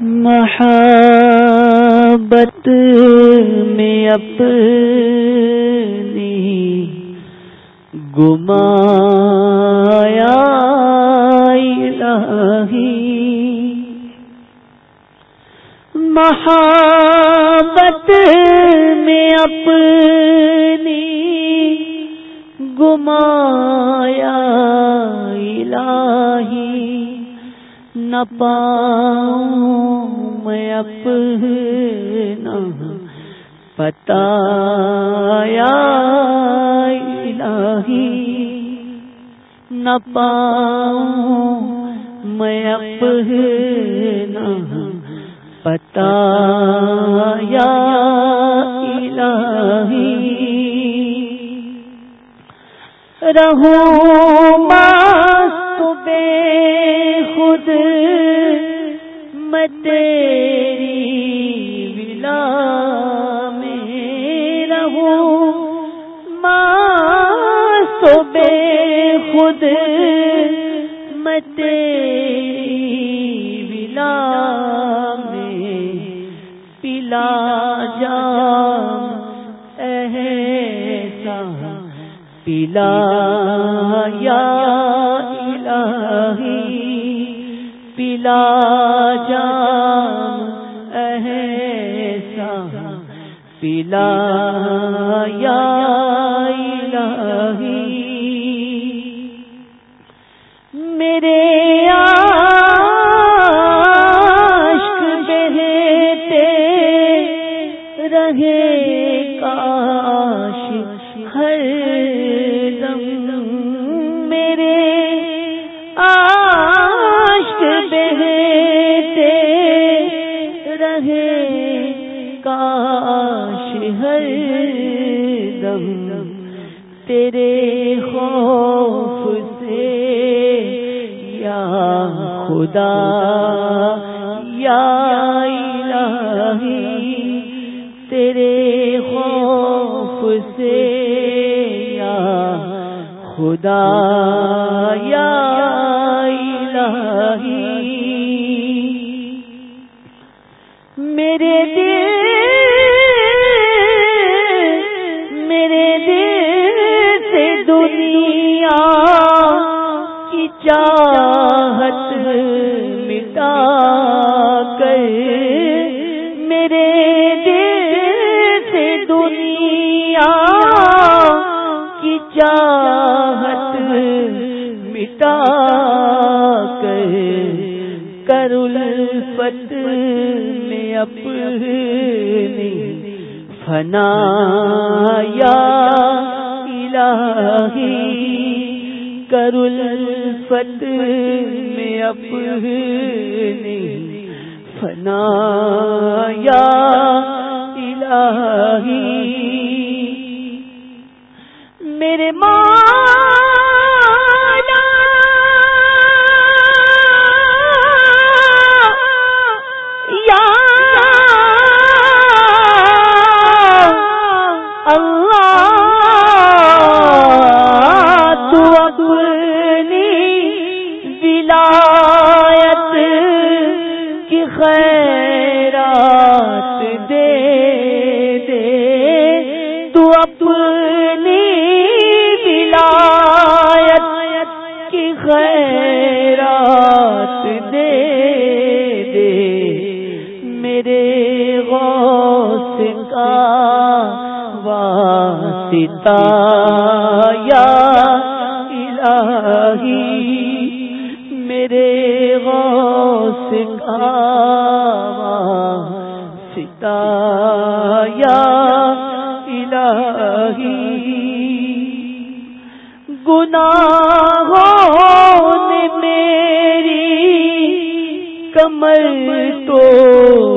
محبت میں اپنی گمایا الہی محبت میں اپنی گمایا الہی نہ پاؤں میں اپنا پتا یا الہی نہ پاؤں میں اپنا پتا یا الہی رہو ماں خود مدلا میں رہوں ماں بے خود مدلا میں پلا جا پلا یا ہی پلا جام ایسا پلا یا الہی میرے آ رہے کاش ہر دم تیرے خوف سے یا خدا یا الہی تیرے خوف سے یا خدا یا الہی میرے دل میرے دل سے دنیا کی چاہت مٹا کر میرے دل سے دنیا کی چاہت مٹا کر کرو فنا یا الہی کرول فن میں اپنی یا الہی میرے ماں واسطہ یا الہی میرے غوث کا واسطہ یا الہی گناہ ہو میری کمر کو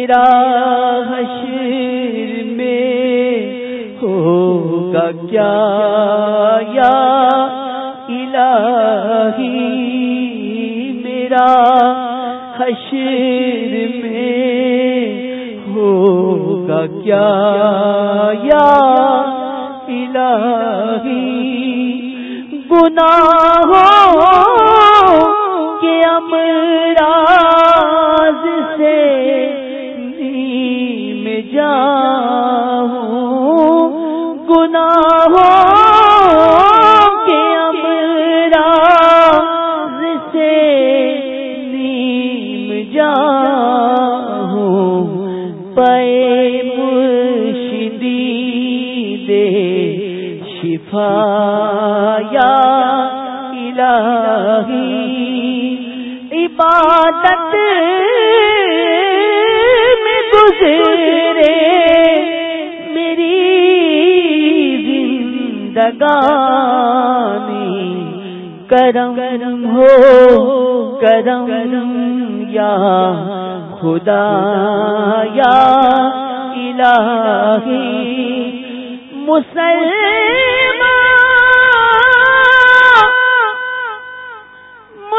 میرا میں ہوگا ہو یا الہی میرا حشر میں ہو یا الہی گناہ ہو کہ امرا الہی عبادت میں گزرے میری زندگانی کرم کرم ہو ہو کرم یا خدا یا الہی مسلم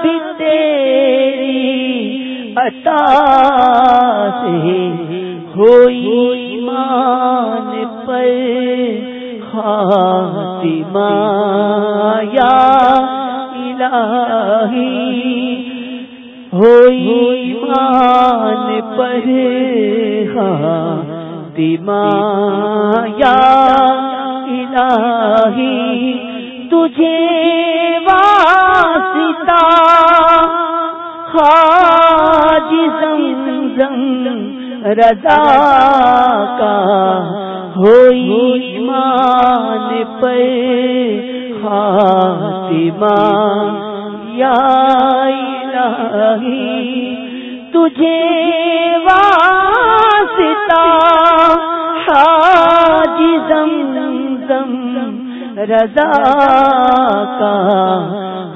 بھی تیری عطا سے ہوئ مان یا الہی ہوئی مان یا الہی تجھے ستا ہا زمزم رضا سم ردا کا ہو مان پے ماد رہی تجھے واسطہ حاج زمزم رضا کا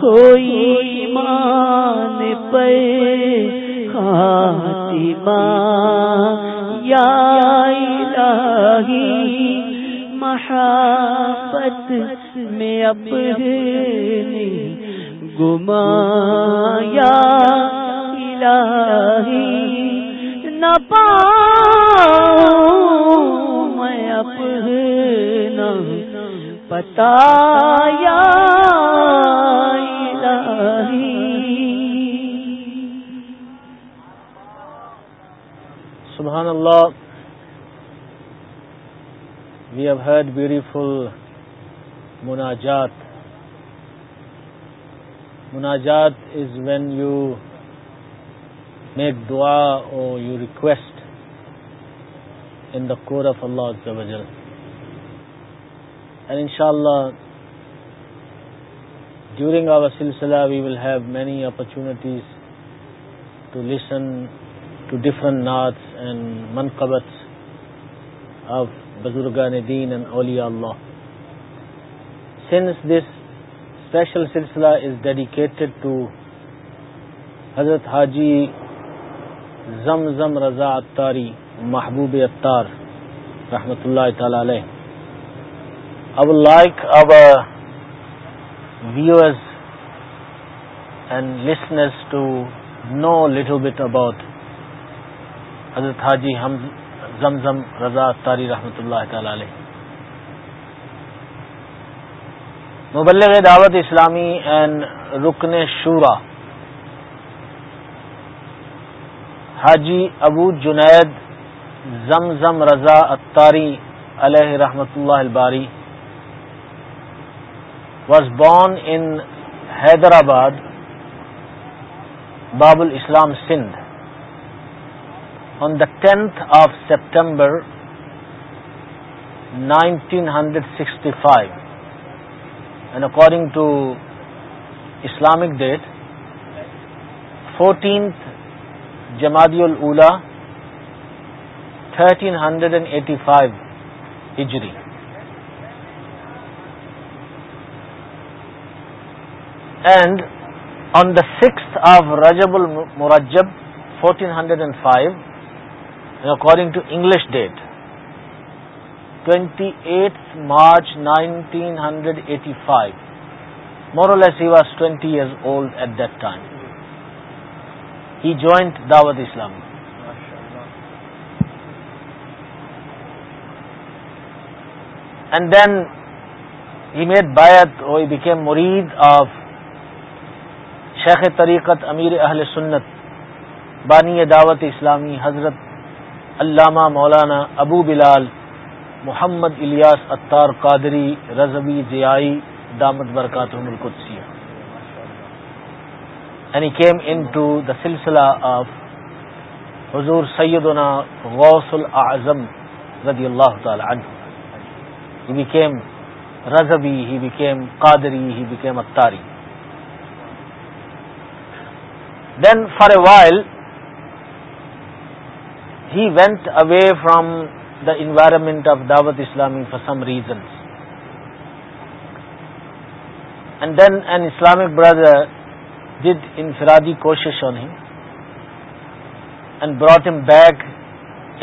کوئی مان پے خاتمہ یا الہی محبت میں گما یا الہی نہ نپا میں اپنا پتا یا سبحان اللہ وی ہیو ہیڈ بیوٹیفل مناجات مناجات از وین یو میک دعا اور you request in the court of Allah and ان شاء اللہ ڈیورنگ اوور سلسلہ we will have many opportunities to listen to different سلسلہ از ڈیڈیکیٹڈ حضرت حاجی زم زم رضا اطاری محبوب اطار رحمت اللہ تعالی wears and listens to know little with about Hazrat Haji ہم زمزم رضا تاری رحمت اللہ تعالی علیہ مبلغ دعوت اسلامی اینڈ رکن شورا حاجی ابو جنید زمزم رضا اتاری علیہ رحمۃ اللہ الباری was born in Hyderabad, Babul Islam Sindh, on the 10th of September 1965, and according to Islamic date, 14th Jamadiul Ula, 1385 Hijri. And on the six of Rajab al-Murajjab fourteen hundred and five according to English date twenty eight March nineteen hundred eighty five he was twenty years old at that time he joined Dawat Islam and then he made bayah he became murid of Shaikh طریقت امیر اہل سنت بانی دعوت اسلامی حضرت علامہ مولانا ابو بلال محمد الیاس اتار قادری رضوی جیائی دامت برکات القدسیہ any came in to the سلسلہ آف حضور سیدنا غوث الاعظم رضی اللہ تعالی عنہ he became Razvi he became Qadri he became Attari then for a while he went away from the environment of دعوت Islami for some reasons and then an Islamic brother did infiradi koshish on him and brought him back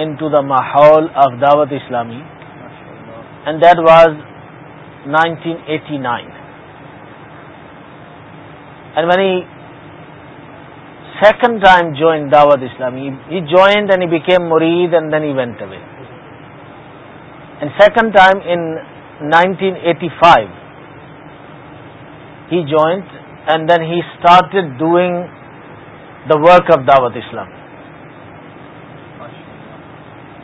in to the mahol of دعوت Islami and that was nineteen eighty nine and many second time join Dawat Islam he joined and him مرید and then event ویکنڈین eighty five he joined and then he started doing the work of Dawat Islam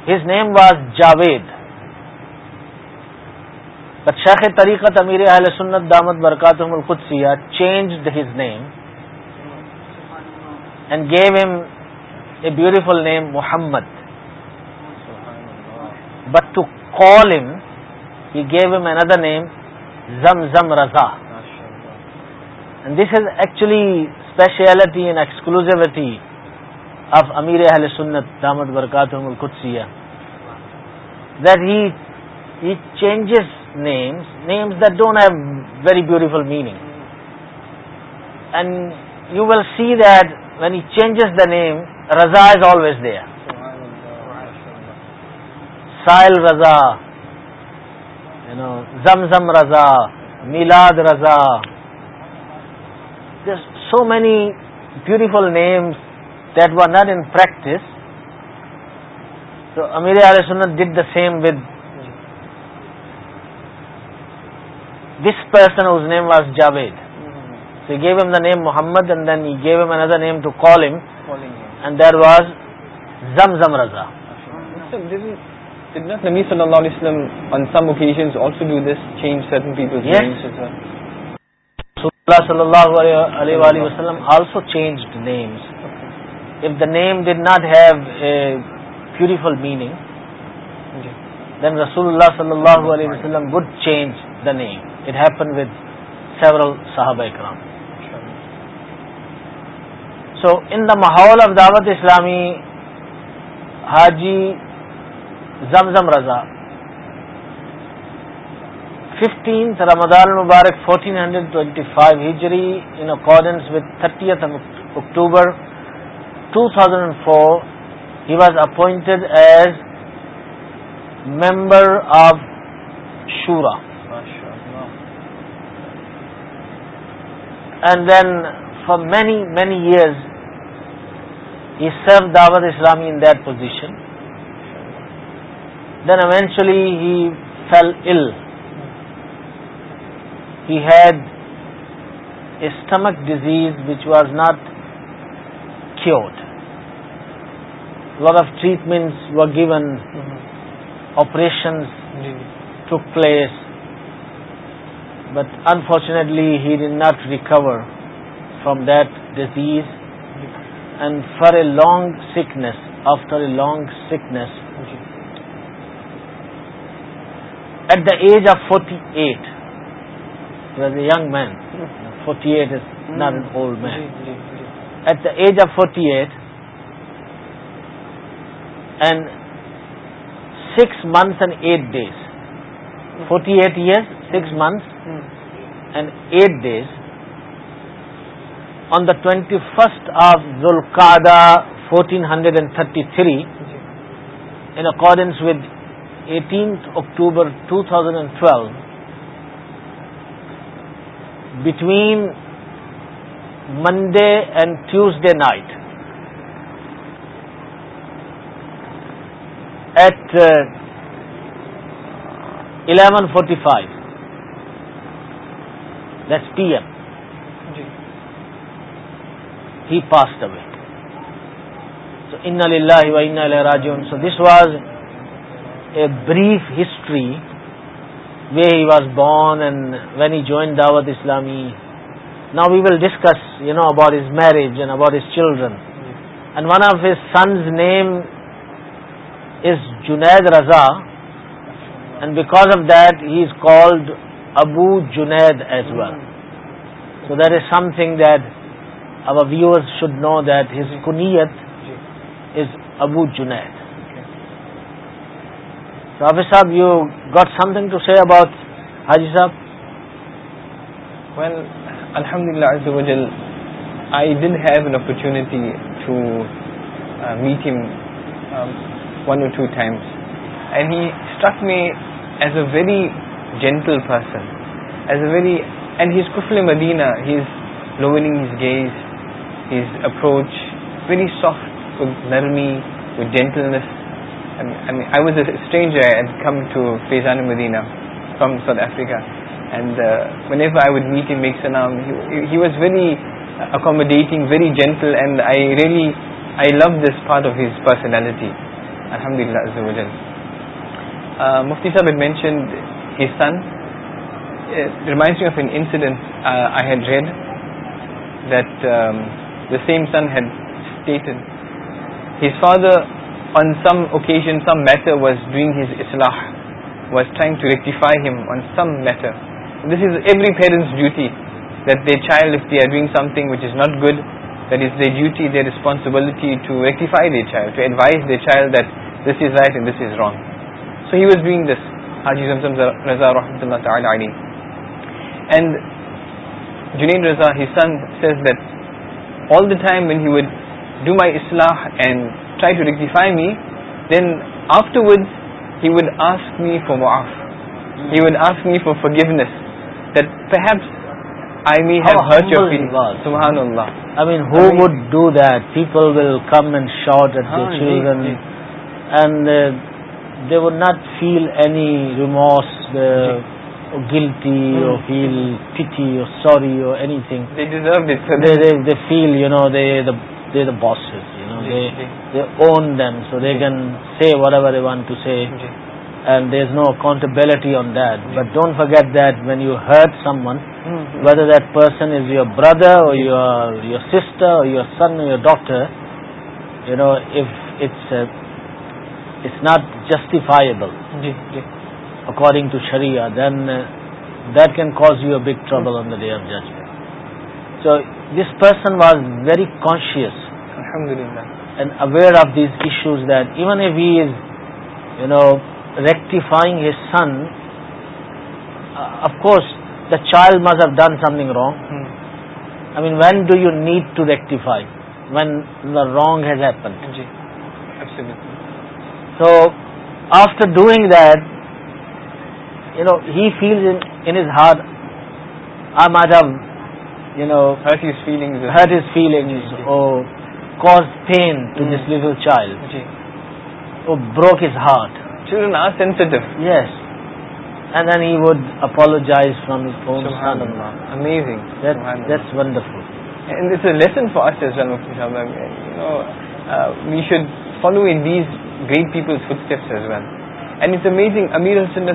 his name was Javed but شیخ طریقت امیر اہل سنت دامد مرکات changed his name and gave him a beautiful name Muhammad but to call him he gave him another name Zam Zam Raza and this is actually specialty and exclusivity of Amir اہل سنت دامد برکات القدسیہ names names don't have very beautiful meaning and you will see the many changes the name Raza is always there Sail Raza you know Zam Zam Raza Milad Raza so many beautiful names that were not in practice to Amir والے سنر did the same with this person his name was Javed name Muhammad name to call there was زم زم رزا صلی اللہ the name that have beautiful meaning then رسول اللہ صلی اللہ علیہ وسلم good change the name it he with سیور صاحب اکرام سو ان دا ماحول آف دعوت اسلامی Haji Zam Zam Raza fifteenth Ramadan Mubarak fourteen hundred twenty five Hijri in accordance with thirteenth October two thousand and four he was appointed as member of Shura and then for many many years he served Dawat Islami in positions then eventually he fell ill had a stomach disease which was not cured with treatment و given operations to place but unfortunately he done not recover from disease And after a long sickness, at the age of 48, he was a young man, 48 is not an old man. At the age of 48, and 6 months and 8 days, 48 years, 6 months and 8 days, on the 21st of Dhul-Qa'dah 1433, in accordance with 18th October 2012, between Monday and Tuesday night at 11:45, uh, that's PM, he passed away in اناج so this was a brief history way he was born and when he joined Dawat Islami now we will discuss you know about his marriage and about his children and one of his sons name is Junaid Raza and because of he is called Abu Junaid as well so that is something that a viewer should know that his کنیت از Abu Junaid Hafiz Sahib you got something to see about Haji Sahib well الحمد للہ I have an opportunity to meet him one two times and he meeting میں is a very gentle person is a very and کفل Madina he is لوگ گیز which very soft narmi with gentleness I was strange come to Faizan Madina from South Africa and one if I would we makes نام ہی was very accommodating very gentle and I really I love this part of his پسٹی الحمد للہ مفتی صاحب had mention reminding of an incident I had read that same sent he occasion some matter was doing his اصلاح was time to rectify him some matter this is every parent duty that the child they are doing something which is not good that is the duty they responsibility to rectify the child to advise the child that this is right and this is wrong so he was doing Raza رحمت اللہ and Junaid Raza that all the time when you would do my اسلح and try to rectify me then afterward he would ask me for مف you would ask me for forgiveness that I may her would do the people will come and short and they would not feel any remorse or guilty or feel pity or sorry or anything. They deserve it. So they feel, you know, they're the bosses, you know, they own them, so they can say whatever they want to say, and there's no accountability on that. But don't forget that when you hurt someone, mm-hmm. whether that person is your brother or your sister or your son or your daughter, you know, if it's not justifiable according to Sharia, then uh, that can cause you a big trouble on the Day of Judgment. So this person was very conscious, alhamdulillah, and aware of these issues, that even if he is, you know, rectifying his son, uh, of course the child must have done something wrong. Hmm. I mean, when do you need to rectify? When the wrong has happened. Absolutely. So after doing that, you know he feels it ہارٹم you know hit feel feel pain to this child broke his heart children's he would apologise فرامزنگ this a lesson form you know we should follow these great Peoples one ending امیر نے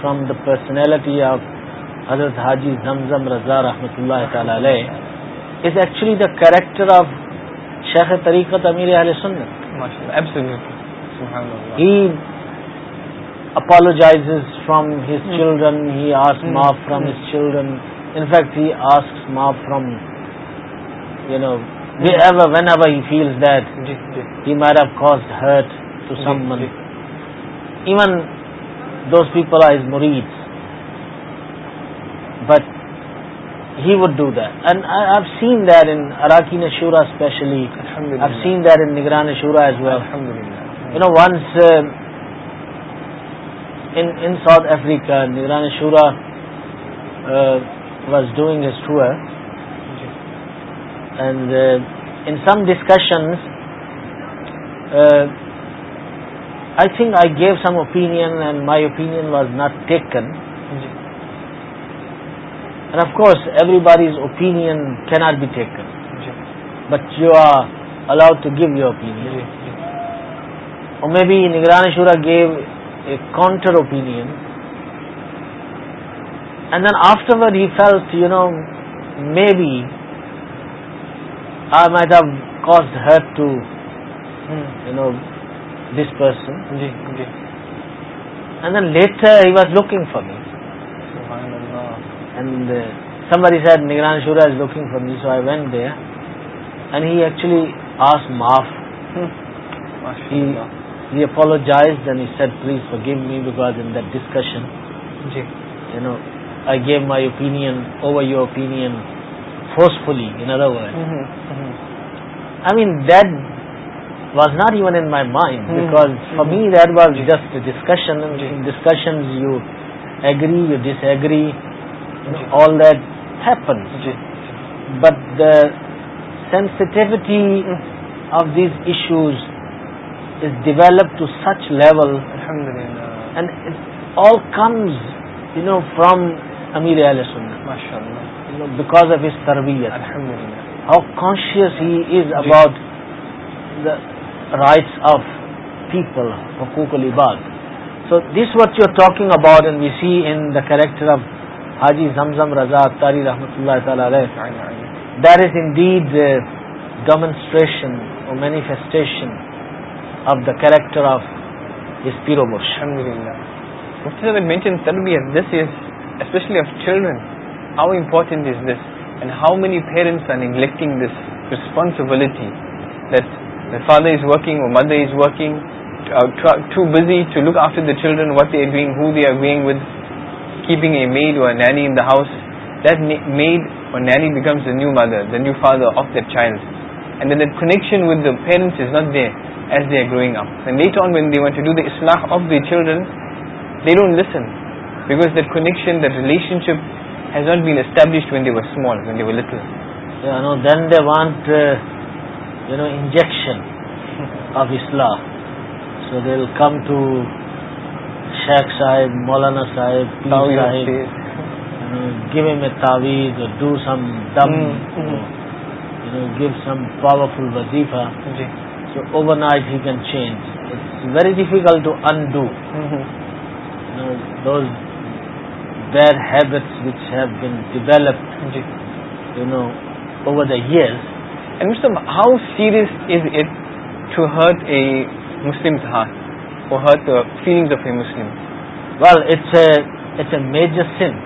from the personality of حضرت حاجی زمزم رضا رحمۃ اللہ تعالی علیہ is actually the character of شیخ تریقت امیر علیہ سنت he apologises from his children he ask ماف from his children in fact he ask ماف from you know we ever whenever he feels that he might have caused hurt to someone even those people are his مریڈ but he would do that and I have seen that in اراکین شورا especially scene that ان نگران شورا as للہ Once um, in South Africa, Niran Shura uh, was doing his tour, and uh, in some discussions, uh, I think I gave some opinion, and my opinion was not taken. And of course, everybody's opinion cannot be taken, but you are allowed to give your opinion. اور میں بھی نگران شورا gave a counter opinion and then afterward he felt you know maybe I might have cause hurt to you know this person جی جی and then later he was looking for me and somebody said Nigran Shura is looking for me, so I went there, and he actually asked Maaf. he He apologized and he said, please forgive me because in that discussion, I gave my opinion over your opinion forcefully, in other words. I mean, that was not even in my mind because for me that was just a discussion, and in discussions you agree, you disagree, all that happens. But the sensitivity of these issues is develop to such level all comes you know from because of his تربیت how conscious he is about rights of people حقوق علی باز so this what you're talking about and we see in the character of حاجی زمزم رزا تاری رحمۃ اللہ تعالی عمر is an ڈیڈ demonstration manifestation of the character of his Piromush. Alhamdulillah. Mufti Sahib mentioned tarbiyah. This is, especially of children, how important is this, and how many parents are neglecting this responsibility that the father is working or mother is working, uh, too busy to look after the children, what they are doing, who they are being with, keeping a maid or a nanny in the house. That maid or nanny becomes the new mother, the new father of that child. شن parents of the children they don't لسنکشن ریلیشنشپڈ when they're small مولانا صاحب give do some دم no give some powerful وزیفا جی so overnight he can change very difficult to undo those bad habits which have been بیلپڈ you know over the مسٹم how serious is it to hurt a Muslim feeling of a Muslim well it's a major sin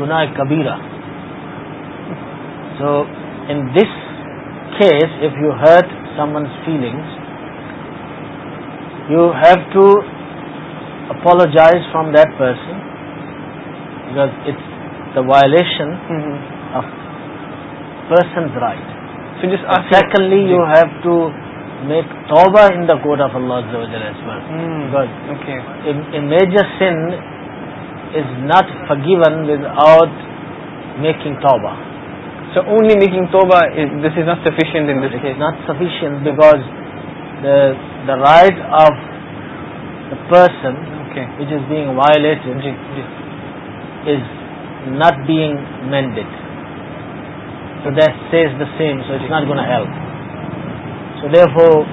گناہ کبیرہ سو in this case if you hurt someone's feelings you have to apologise from that person because it's the violation of person's rights you have to make ٹابا in the code of laws the major major sin is not a given without making ٹابا So only making tawbah, this is not sufficient in this case. It is not sufficient because the right of the person which is being violated is not being mended. So that stays the same, so it's not going to help. So therefore,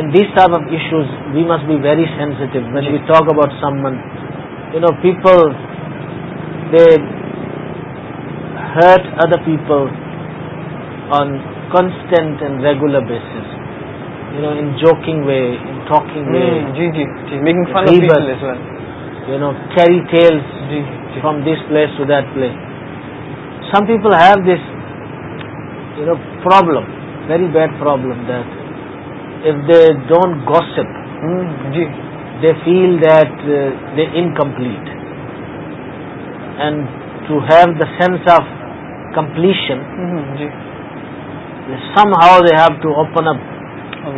in these type of issues, we must be very sensitive when we talk about someone. You know, people, they hurt other people on constant and regular basis, in joking way, in talking hmm, way, making fun of people as well, carry tales from this place to that place. Some people have this problem, very bad problem, that if they don't gossip, hmm, they feel that uh, they're incomplete, and to have the sense of completion, mm-hmm, somehow they have to open up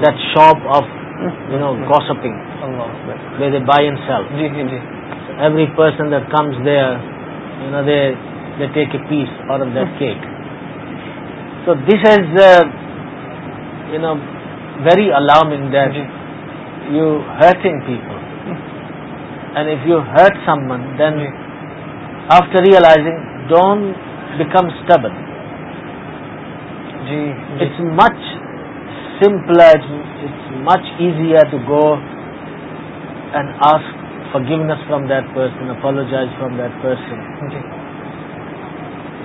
that shop of mm-hmm. gossiping, where they buy and sell. Every person that comes there, they take a piece out of that mm-hmm. cake. So this is uh, very alarming, that you're hurting people. And if you hurt someone, then after realizing, don't become stubborn جی it's much simple it's much easy ہے to go and ask for forgiveness from that person apologise from that person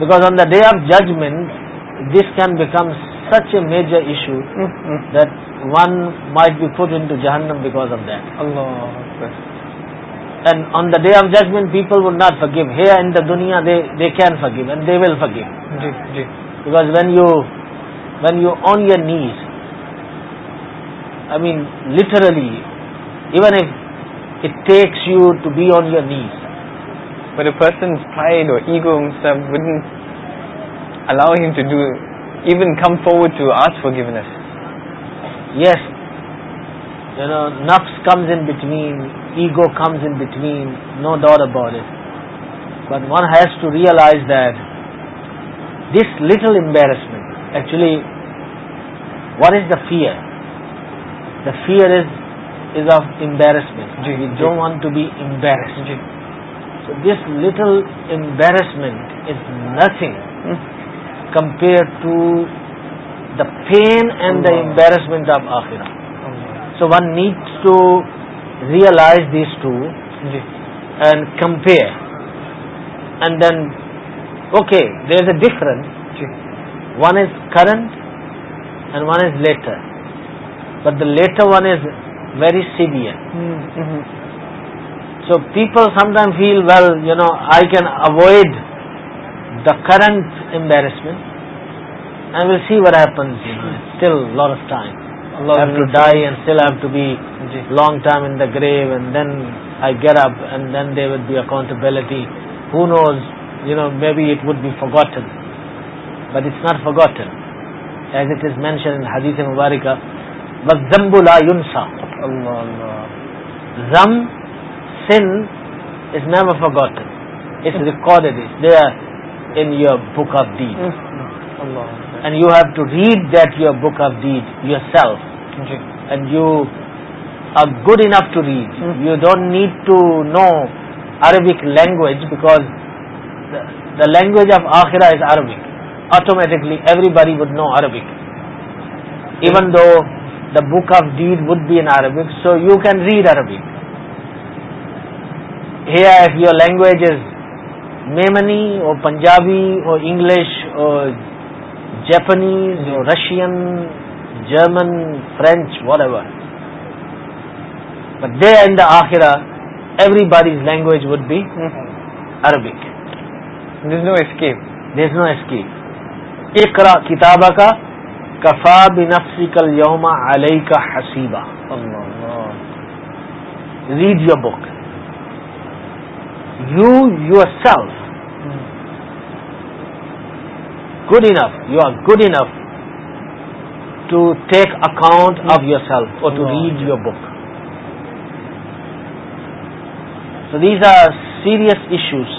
because on the day of judgement this can become such a major issue that one be فوڈ into جہنم because of اللہ And on the day of judgment, people would not forgive. Here in the dunya, they can forgive and they will forgive. Because when you on your knees, I mean literally, even if it takes you to be on your knees. But a person's pride or ego himself wouldn't allow him to even come forward to ask forgiveness. Yes. Nafs comes in between, Ego comes in between, no doubt about it. But one has to realize that this little embarrassment, actually, what is the fear? The fear is of embarrassment. You don't want to be embarrassed. So this little embarrassment is nothing compared to the pain and the embarrassment of Akhirah. So one needs to realize these two and compare, and then okay, there is a difference. One is current and one is later, but the later one is very severe. So people sometimes feel, well, you know, I can avoid the current embarrassment and we'll see what happens, you know, it's still a lot of time. لانونگ term in grave and then I get upped would be accountability who knows you know maybe it would be فرگن but it's not forgotten as it is mention حدیث مبارکہ but زمبلا زم سنم forgotten it recorded they are in book of the and you have to read that your book of deeds yourself. Okay. And you are good enough to read. You don't need to know Arabic language, because the language of Akhirah is Arabic. Automatically everybody would know Arabic, even though the book of deed would be in Arabic, so you can read Arabic. Here, if your language is Memani or Punjabi or English or Japanese Russian German French whatever they and the آخرا everybody's language would be Arabic there's no escape there's no escape اقرا کتاب کا کفا بنفسی کل یوم علیہ کا حسیبہ read your book you yourself good enough. You are good enough to take account of yourself or to read your book. So these are serious issues.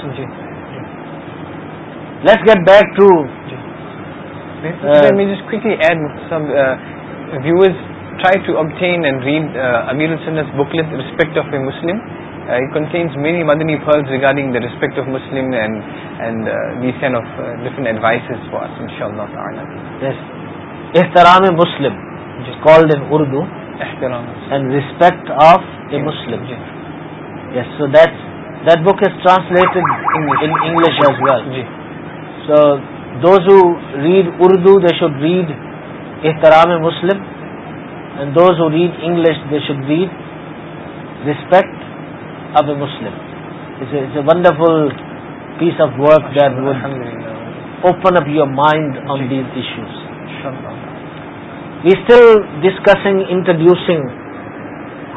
Let's get back to... Let uh, me just quickly add some uh, viewers try to obtain and read uh, Amir al-Sunnah's booklet, Respect of a Muslim. Regarding respect آفین احترام اے مسلم Urdu they should read احترام اے Muslim those who read English they should read respect of a Muslim a wonderful piece of work written open upper mind on these issues we still discussing introducing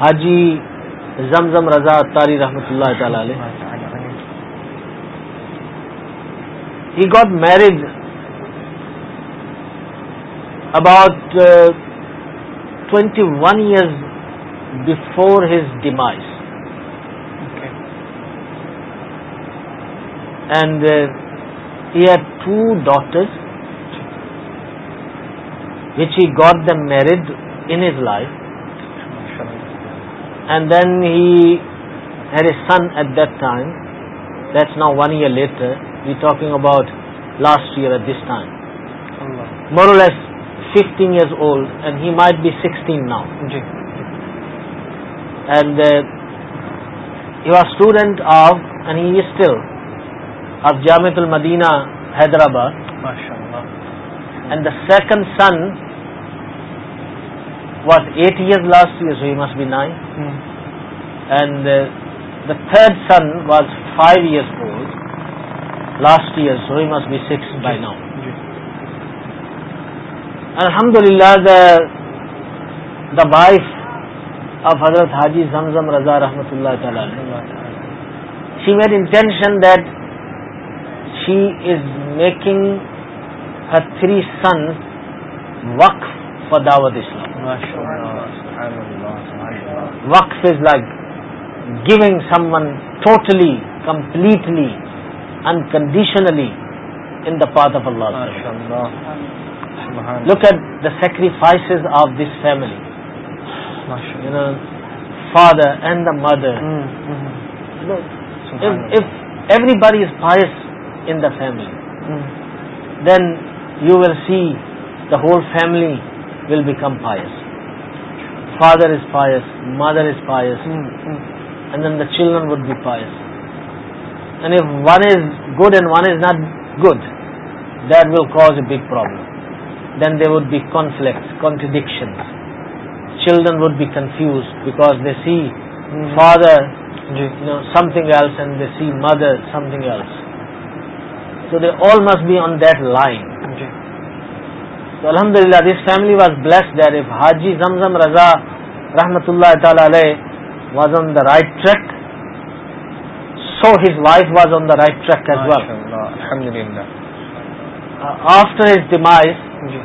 حاجی زمزم رضا تاری رحمۃ اللہ تعالی علیہ he got marriage about twenty one years before his demise and uh, he had two daughters which he got them married in his life, and then he had a son at that time. That's now 1 year later. We're talking about last year at this time, more or less 15 years old, and he might be 16 now. And uh, he was student of, and he is still of Jamiat ul-Madina Hyderabad and the second son was eight years last years he must be nine and the third son was five years فول last year so he must be six by now الحمد اللہ دا the wife of حضرت حاجی زمزم رضا رحمت اللہ تعالی she made intention that she is making her three son وقف for Islam وقف is like giving someone totally completely unconditionally in the part of اللہ look at the sacrifice of this family father and the mother everybody is فائس in the family, then you will see the whole family will become pious. Father is pious, mother is pious, hmm, hmm. and then the children would be pious. And if one is good and one is not good, that will cause a big problem. Then there would be conflicts, contradictions. Children would be confused because they see hmm. father something else and they see mother something else. So they all must be on that line تو الحمد للہ this family was blessed dear حاجی زمزم رضا رحمت اللہ تعالی علیہ was on the right track so his wife was on the right track as well after his demise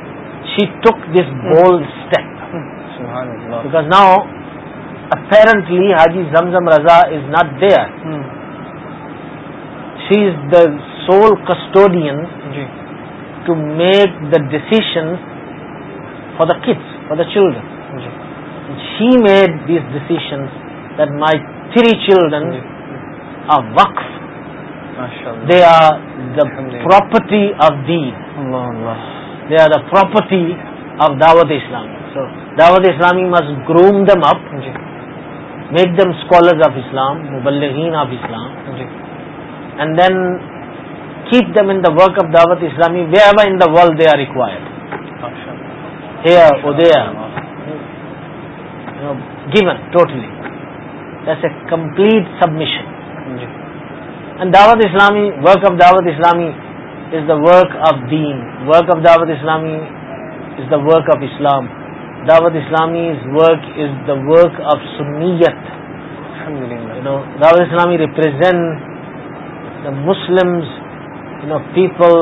she took this bold step because now apparently حاجی Zamzam Raza is not there she is the sole custodian جی to make the decision for the kids for the children she made these decision that my three children are وقف they are the property of the are the property of دعوت اسلامی Dawat-e-Islami must groom them up make them scholars of Islam مبلغین of Islam and then keep them ارک of دعوت اسلامی would they are required totally complete submission Dawat-e-Islami Dawat-e-Islami is the work of دین work of دعوت اسلامی is the work of اسلام دعوت اسلامی work of سمیت Dawat-e-Islami represent the Muslim you know people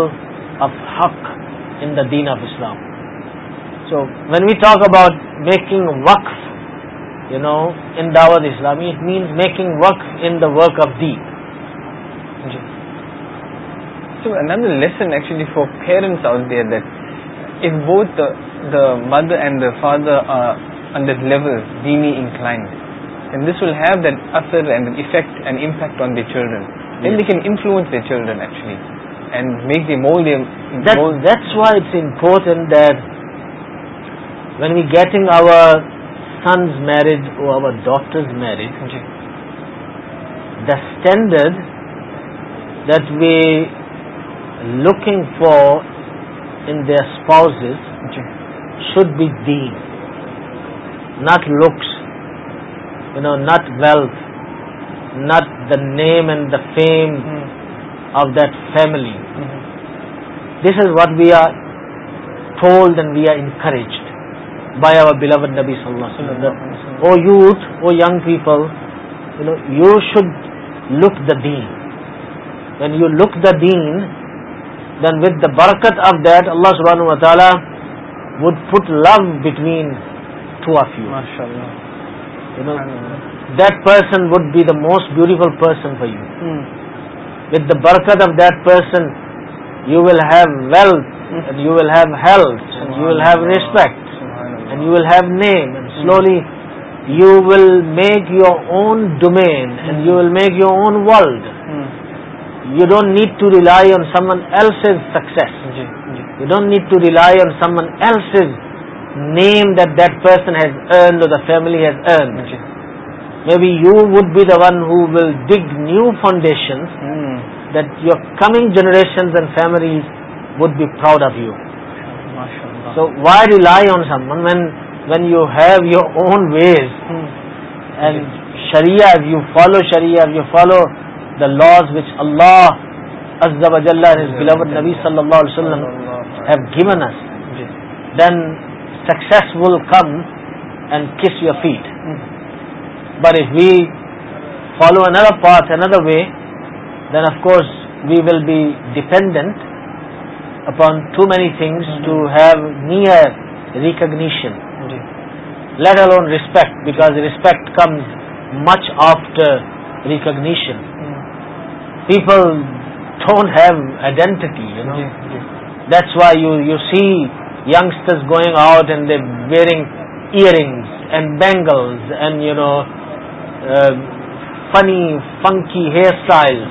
if ہک ان دین of Islam so when we talk about making work نو ان دعوت اسلام making وک in the work of the ننسن for parents art boat the mother and the father level they may کلائنگ and this will have دسر and effect and impact on the children case the چلڈرنچلی and make the mold. That's why it's important that when we're getting our son's marriage or our daughter's marriage, the standard that we're looking for in their spouses should be deed, not looks, not wealth, not the name and the fame hmm. Of that family this is what we are told and we are encouraged by our نبی صلی اللہ علیہ وسلم oh youth oh young people you know you should look the دین when you look the دین دین with the برکت of that اللہ سبحانہ و تعالی would put love between two of you know that person would be the most beautiful person for you With the barakat of that person, you will have wealth, and you will have health, and you will have respect, and you will have name, and slowly you will make your own domain, and you will make your own world. You don't need to rely on someone else's success. You don't need to rely on someone else's name that person has earned or the family has earned. Maybe you would be the one who will dig new foundation that your coming generation and families would be proud of you so why you lie on someone when when you have your own ways and شریع you follow you follow the laws which اللہ عزب اجل گلاب نبی صلی اللہ علیہ وسلم گیون ایس دین successful come and kiss your feet But if we follow another path, another way, then of course we will be dependent upon too many things hmm. to have near recognition, let alone respect, because respect comes much after recognition. Hmm. People don't have identity, That's why you see youngsters going out and they're wearing earrings and bangles and um, funny, funky hairstyles.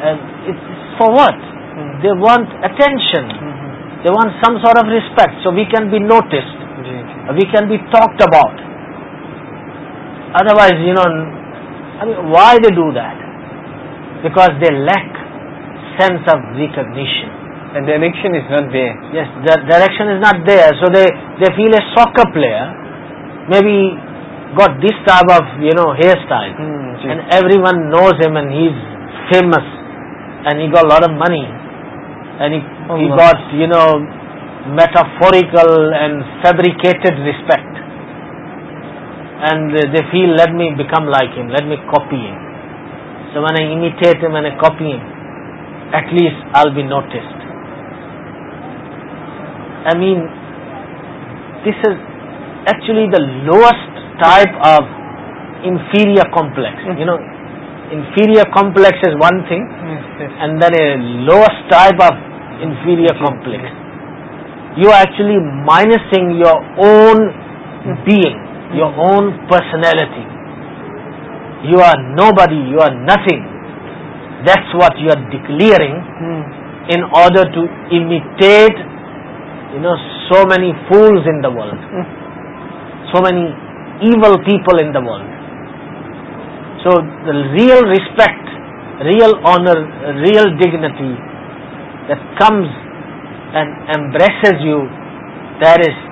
And it's for what? Mm-hmm. They want attention. Mm-hmm. They want some sort of respect, so we can be noticed, we can be talked about. Otherwise, you know, I mean, why they do that? Because they lack sense of recognition. And direction is not there. Yes, the direction is not there. So they feel a soccer player, maybe got this type of, hairstyle. Hmm, and everyone knows him and he's famous and he got a lot of money and he oh, got, metaphorical and fabricated respect. And they feel, let me become like him, let me copy him. So when I imitate him and I copy him, at least I'll be noticed. I mean, this is actually the lowest type of inferior complex. Hmm. You know, inferior complex is one thing, hmm, and then a lowest type of inferior hmm. complex. You are actually minusing your own being, your own personality. You are nobody, you are nothing. That's what you are declaring in order to imitate, you know, so many fools in the world, so many even people in the world so the real respect real honour real dignity comes and embraces you there is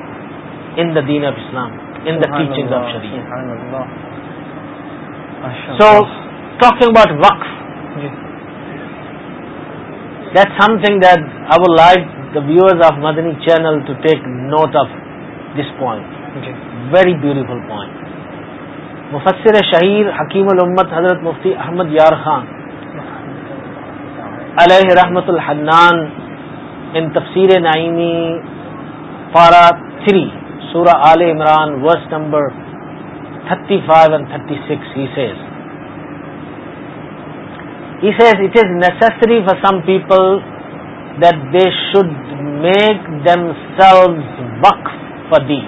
in دین of Islam in the teaching of so talk about وقت something like the viewers of Madani channel to take note of this point very beautiful point مفسر شہیر حکیم الامت حضرت مفتی احمد یار خان علیہ رحمت الحنان ان تفسیر نائمی para three Surah Al Imran verse number thirty five and thirty six he says it is necessary for some people that they should make them sell waqf فی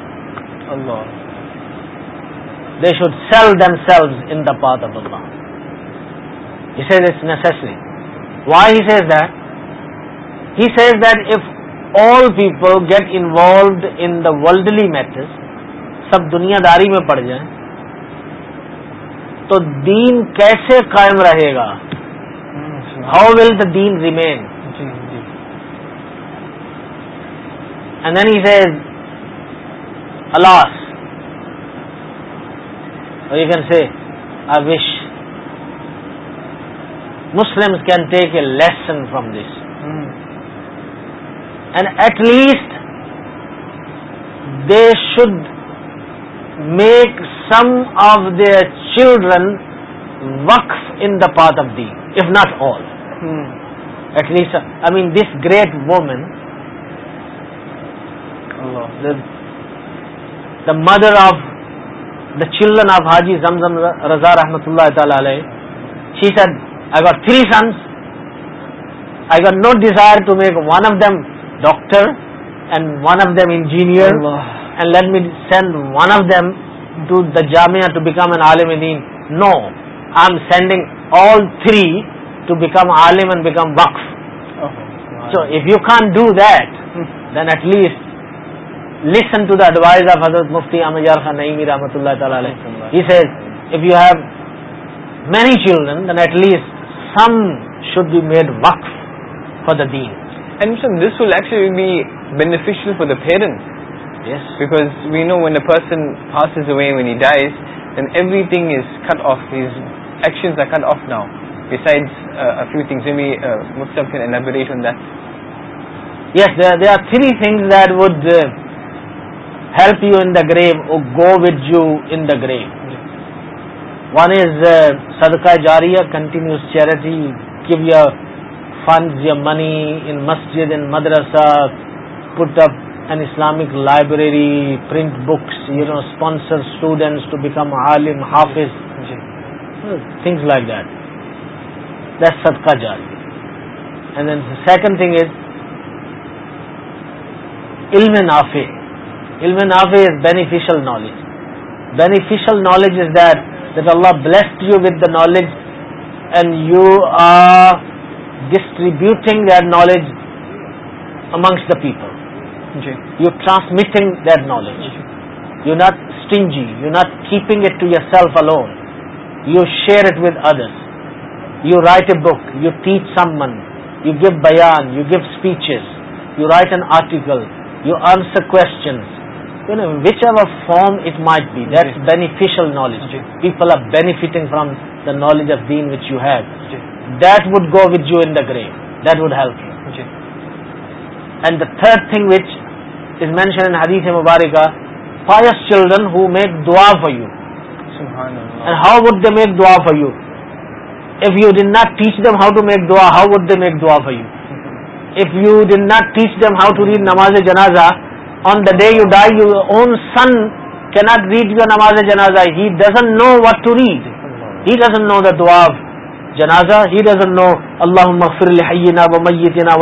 they should sell them sell in the path of Allah he says it's necessary why he says that he says that if all people get involved in the worldly matters سب دنیا داری میں پڑ جائیں تو دین کیسے قائم رہے گا how will the deen remain and then he says loss اور یہ see I wish Muslim can take a lesson from this and at least they should make some of their children waqf in the part of the if not all at least I mean this great woman the mother of the children of حاجی زمزم رضا رحمۃ اللہ تعالی علیہ she said I got three sons I got no desire to make one of them doctor and one of them engineer and let me send one of them to the Jamia to become an alim deen now I am sending all three to become alim and become waqf so if you can do that then at least listen to the advice of Hazrat help you in the grave وہ go with you in the گریو one is sadaqah jariyah continuous charity give your funds your money in masjid in madrasa put up an Islamic library print books you know sponsor students to become alim hafiz things like that that sadaqah jariyah and then second thing is ilm an ilm nafi is beneficial knowledge beneficial knowledge is that that Allah blessed you with the knowledge and you are distributing that knowledge amongst the people you transmitting that knowledge you not stingy you not keeping it to your self alone you share it with others you write a book you teach someone you give bayan you give speeches you write an article you answer questions whichever form it might be beneficial knowledge people are benefiting from the knowledge of deen which you have that would go with you in the grave would help you and the third thing which is mention hadith mubarak pious children who make dua for you and how would they make dua for if you didn't not teach them how to make dua would they make dua for you if you didn't not teach them how to read namaz janaza on the day you die your own son کی not read namaz janaza he doesn't know what to read he he he doesn't doesn't doesn't know know know the dua janaza Allah مغفر و و و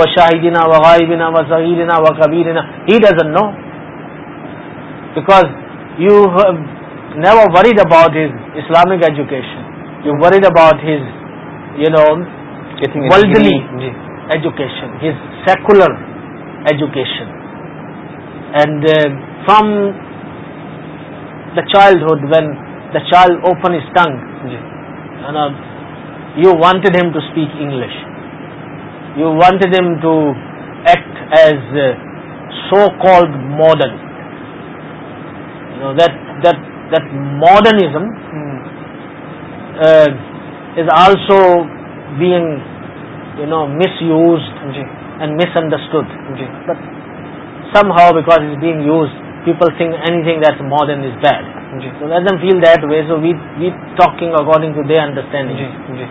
و و میتنا کبیرنا because you never worried about his Islamic education you worried about his you know worldly education his secular education And uh, from the childhood, when the child opened his tongue, uh, you wanted him to speak English, you wanted him to act as uh, so-called modern, that modernism is also being misused and misunderstood. But some how because is being use people think anything that more deen is bad feel way so talking according to they understanding جی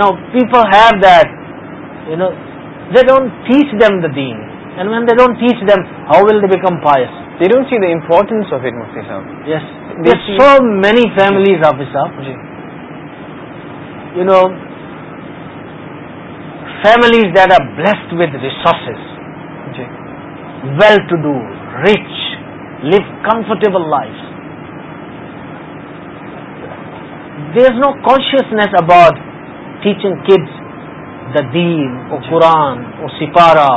know people have they don't teach them the and when they don't teach them how become pious see the parents of sahib families are blessed with resources well to do rich live comfortable life there is no consciousness about teaching kids the دین او قرآن او sipara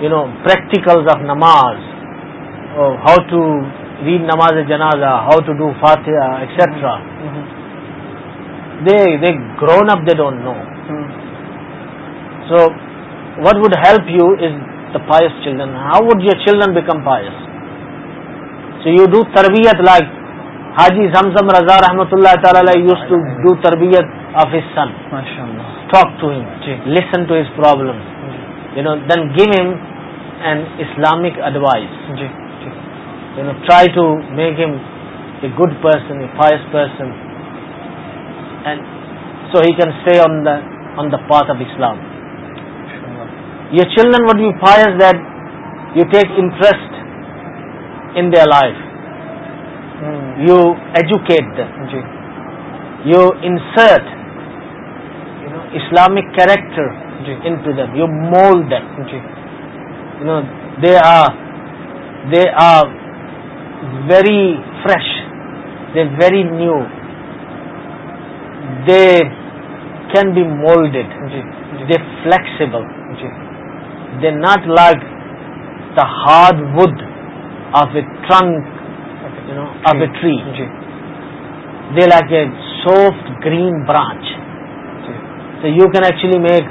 you know practical of namaz how to read namaz janaza how to do Fatiha extra they they grown up they don't know so what would help you is the pious children how would your children become pious so you do tarbiyat like Haji Zamzam Raza رحمۃ اللہ تعالی used to do tarbiyat of his son talk to him listen to his problem you know then give ہم an Islamic advice you know try to make him a good person a pious person so he can stay on the path of Islam your children what we fires that you take interest in life you educate دونوں you insert Islamic character جی to the old the جی they are they are very fresh they very new they can be mould اڈ جی flexible جی, جی۔ They not like the hard wood of a trunk, of a tree. They like a soft green branch. So you can actually make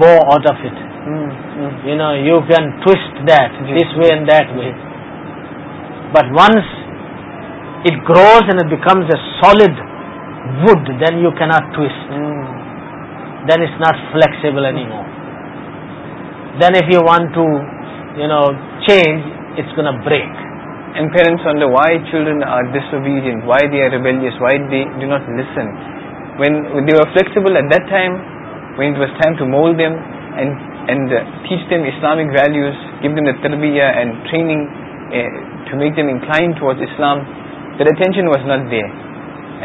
bow out of it. Hmm, hmm. You can twist that this way and that way. But once it grows and it becomes a solid wood, then you cannot twist. Hmm. Then it's not flexible anymore. Do not listen when they are flexible at that time when to mould them teach them Islamic give them the تربی and training to make them inclined towards Islam the attention was not there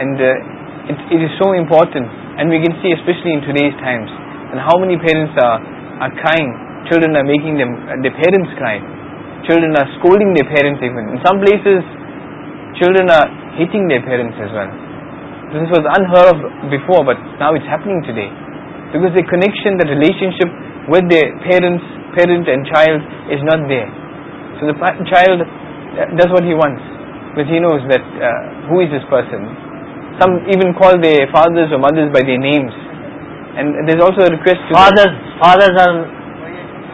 and it is so important and we can see these times and how many parents are are کھائنگ children میکنگسنگز children he connection relationship parents and child is not the child does what he wants what he knows that who is this person even call the fathers mothers by دینیز اینڈو request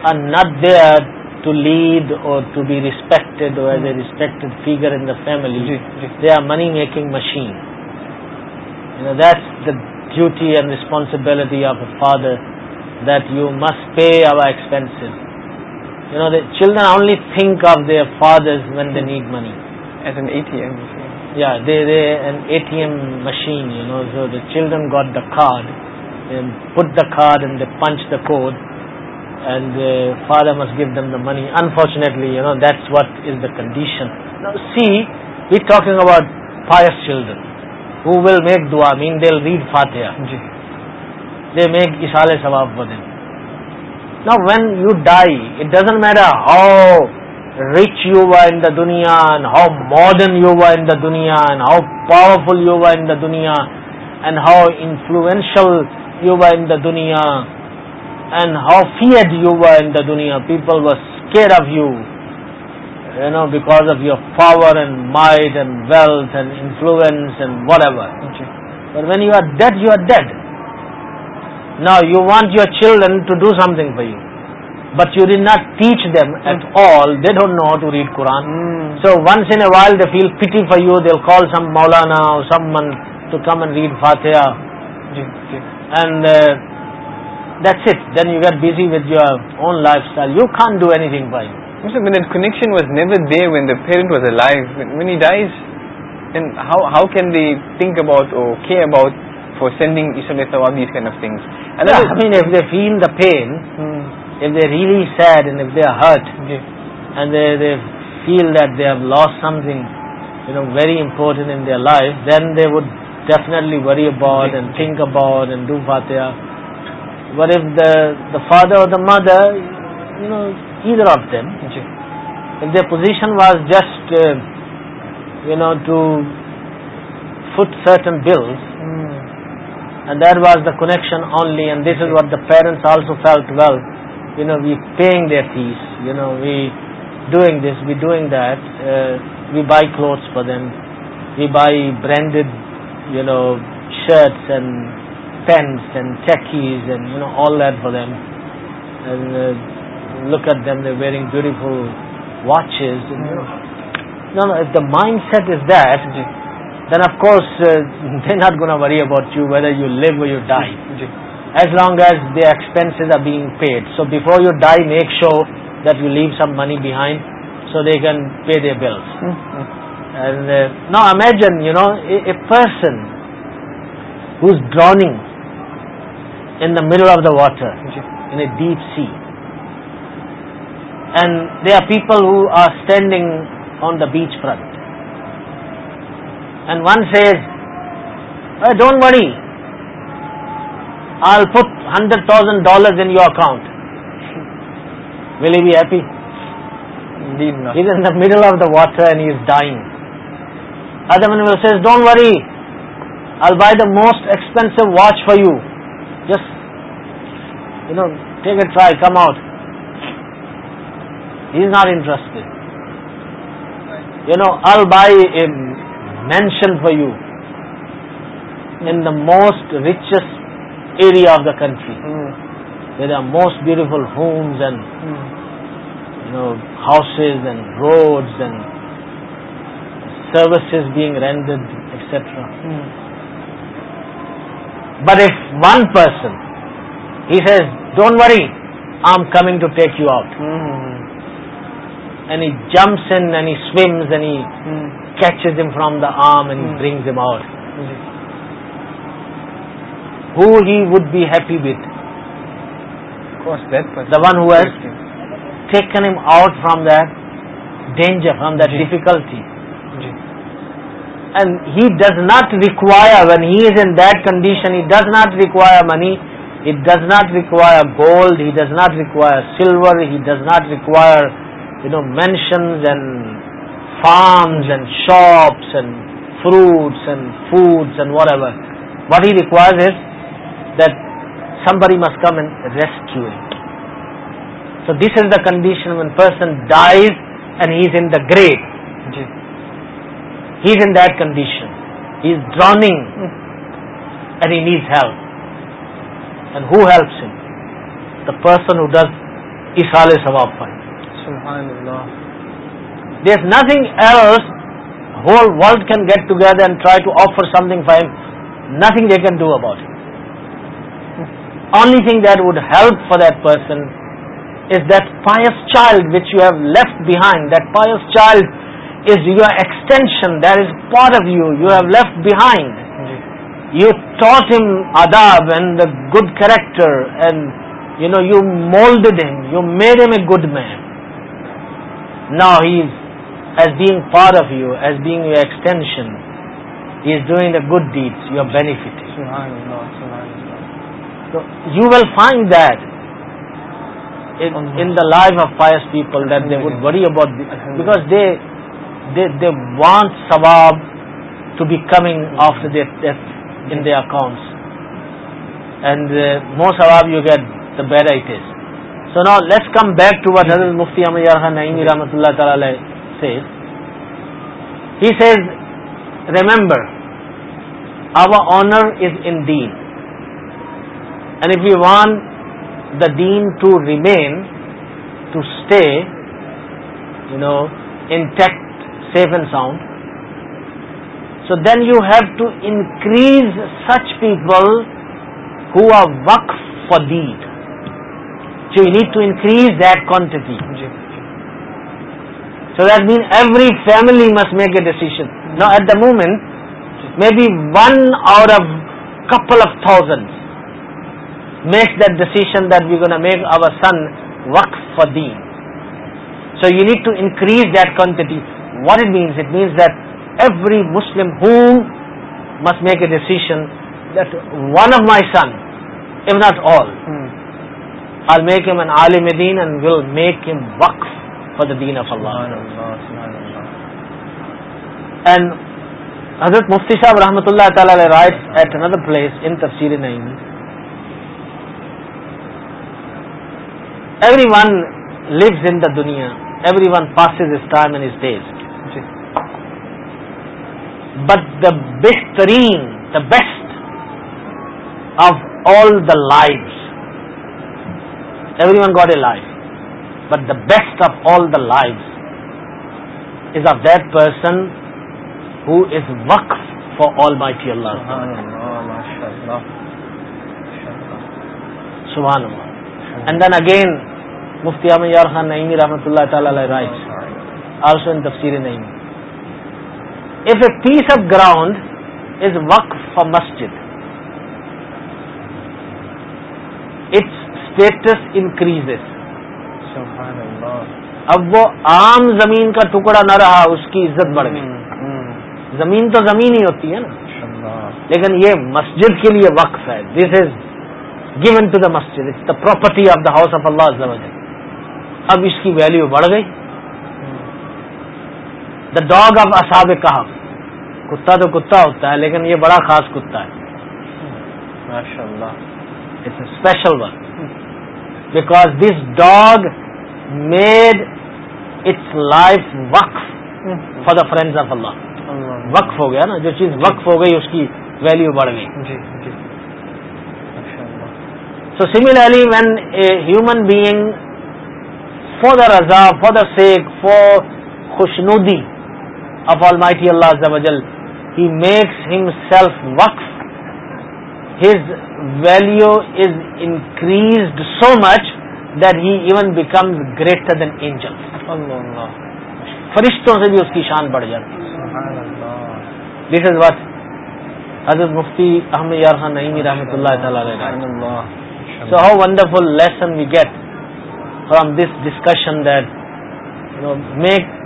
are not there to lead or to be respected or as a respected figure in the family. They are money making machine. That's the duty and responsibility of a father, that you must pay our expenses. The children only think of their fathers when they need money. As an ATM machine. Yeah, they're an ATM machine. So the children got the card and put the card and they punch the code and the uh, father must give them the money. Unfortunately, that's what is the condition. Now see, we're talking about pious children who will make dua, they'll read Fatiha. They make ishal sawab for them. Now when you die, it doesn't matter how rich you were in the dunya and how modern you were in the dunya and how powerful you were in the dunya and how influential you were in the dunya and how fair you were in the dunya people was care of you you know because of your power and mind and wealth and influence and whatever but when you are dead you are dead نا you want your children to do something for you but you did not teach them at all they don't know how to read Quran so once in while they feel fit for you they'll call some maulana someone to come and read Fatiha and life then they definitely very about think about But if the father or the mother, either of them, if their position was just uh, to foot certain bills, and that was the connection only, and this is what the parents also felt, we paying their fees, we doing this, we doing that, uh, we buy clothes for them, we buy branded shirts and pens and techies and all that for them. And uh, look at them, they're wearing beautiful watches. And, if the mindset is that, then of course uh, they're not going to worry about you whether you live or you die. As long as their expenses are being paid. So before you die, make sure that you leave some money behind so they can pay their bills. Mm-hmm. And uh, now imagine, a person who's drowning in the middle of the water, in a deep sea. And there are people who are standing on the beach front. And one says, "Hey, don't worry, I'll put $100,000 in your account." Will he be happy? Indeed not. He's in the middle of the water and he's dying. Other one will say, "Don't worry, I'll buy the most expensive watch for you." Just, take a try, come out. He's not interested. I'll buy a mansion for you in the most richest area of the country. Hmm. There are most beautiful homes and hmm. houses and roads and services being rendered, etc. But if one person, he says, don't worry, I'm coming to take you out. Mm-hmm. And he jumps in and he swims and he mm-hmm. catches him from the arm and he mm-hmm. brings him out. Who he would be happy with? Of course, that person. The one who has taken him out from that danger, from that difficulty and he does not require, when he is in that condition, he does not require money, he does not require gold, he does not require silver, he does not require, mansions and farms and shops and fruits and foods and whatever. What he requires is that somebody must come and rescue him. So this is the condition when person dies and he is in the grave. He's in that condition. He's drowning and he needs help. And who helps him? The person who does Ishal-e Sawab for him. Subhanallah. There's nothing else whole world can get together and try to offer something for him. Nothing they can do about it. Only thing that would help for that person is that pious child which you have left behind, that pious child is your extension this part of you you have left behind you talk him adab and the good character and you know you mould him you میرے میں good man now he is as big part of you as big your extension he is doing a good deed you are benefit you will find that in life of pious people what they would بڑی about back they they they want sawab to be coming after of death in the accounts and more sawab you get the bad I so now let's come back to Hazrat Mufti Imran Naeemi میر رحمۃ اللہ تعالی سے he says remember our honour is in deen and if you want the deen to remain to stay you know intact safe and sound. So then you have to increase such people who are waqf for deed. So you need to increase that quantity. So that means every family must make a decision. Now at the moment, maybe one out of couple of thousands makes that decision that we're going to make our son waqf for deen. So you need to increase that quantity. What it means it means that every Muslim who must make a decision one of my son if not all I make him an عالمی deen and will make ہک for the Hazrat Mufti sahib رحمۃ اللہ تعالی right at another place everyone lives in the dunya everyone pass his time and his days but the بہترین the best of all the life everyone good a life but the best of all the life is a that person who is وقف for almighty Allah سبحان اللہ and then again Mufti Ahmad Yar Khan خانگی رحمۃ اللہ تعالی write also in آرسو تفصیلیں if a piece of ground is وقف for masjid it's status increase اب وہ عام زمین کا ٹکڑا نہ رہا اس کی عزت بڑھ گئی زمین تو زمین ہی ہوتی ہے نا لیکن یہ مسجد کے لیے وقف ہے this is given to the masjid it's the property of the house of Allah اب اس کی ویلو بڑھ گئی ڈاگ آف اصاب کہاں کتا تو کتا ہوتا ہے لیکن یہ بڑا خاص کتا ہے it's a special one because this dog made its life waqf for the friend of Allah وقف ہو گیا نا جو چیز وقف ہو گئی اس کی ویلو بڑھ گئی so similarly when a human being for the raza for the sake for khushnudi of all Allah make he makes himself waqf his value is increased so much that he even becomes greater than angel فرشتوں سے بھی اس کی شان بڑھ جاتی this is what Hazrat Mufti Ahmad Yar Khan رحمۃ اللہ ارخان so how wonderful lesson we get from this discussion that make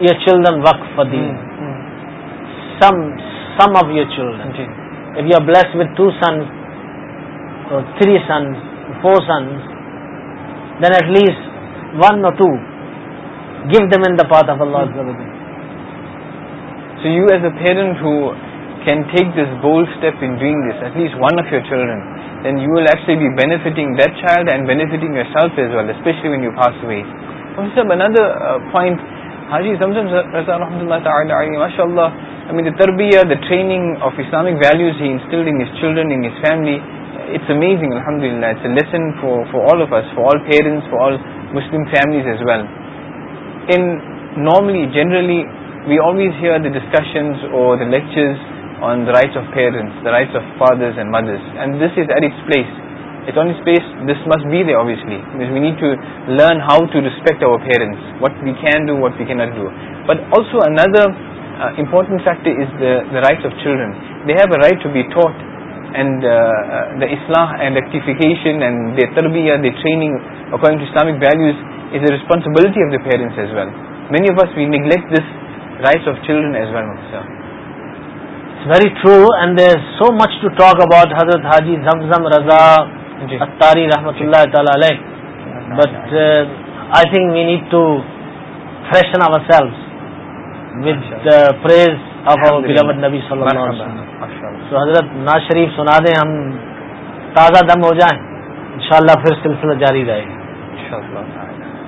your children work for Deen. Hmm, hmm. Some of your children. If you are blessed with 2 sons, or 3 sons, 4 sons, then at least 1 or 2, give them in the path of Allah. Hmm. So you as a parent who can take this bold step in doing this, at least one of your children, then you will actually be benefiting that child and benefiting yourself as well, especially when you pass away. Another uh, point ہاں جی سمجھ سرحمد اللہ Islamic ویلوزنگ children انز family الحمد للہ parents as well انارملی generally we always hear our lectures on the rights and mothers and this is ایرس place Islamic space, this must be there obviously, because we need to learn how to respect our parents, what we can do, what we cannot do. But also another uh, important factor is the rights of children. They have a right to be taught, and uh, uh, the islah and rectification and their tarbiyah, their training according to Islamic values is a responsibility of the parents as well. Many of us, we neglect this rights of children as well, sir. It's very true, and there's so much to talk about. Hazrat Haji Zamzam Raza ji. Akhtari رحمتہ اللہ تعالی علیہ but I think we need to friction our with of our گلاب نبی صلی اللہ علیہ وسلم سو حضرت ناز شریف سنا دیں ہم تازہ دم ہو جائیں انشاءاللہ پھر سلسلہ جاری رہے گا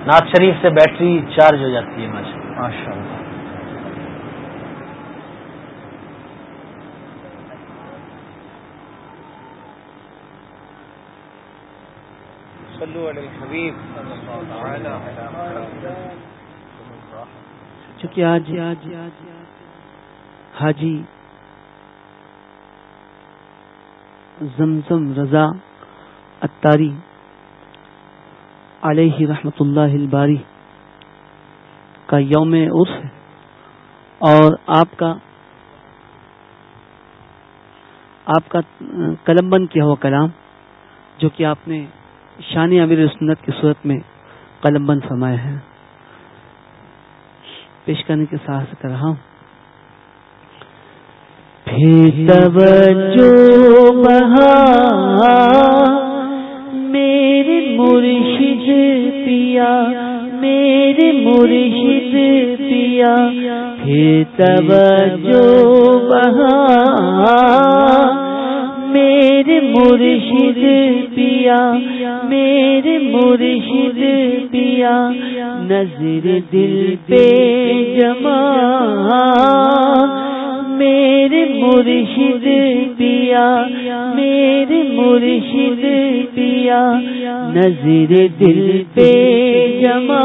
نعت شریف سے بیٹری چارج ہو جاتی ہے حاجی زمزم رضا اتاری علیہ رحمت اللہ الباری کا یوم عرف ہے اور آپ آپ کا قلم بند کیا ہوا کلام جو کہ آپ نے امیر سنت کی صورت میں قلم بند فرمایا ہے پیش کرنے کے ساتھ کر رہا ہوں بہا میرے مرشد پیا میرے مرشد پیا میرے مرشد پیا میرے مرشد پیا نظر دل پہ جمع میرے مرشد پیا میرے مرشد پیا نظر دل پہ جمع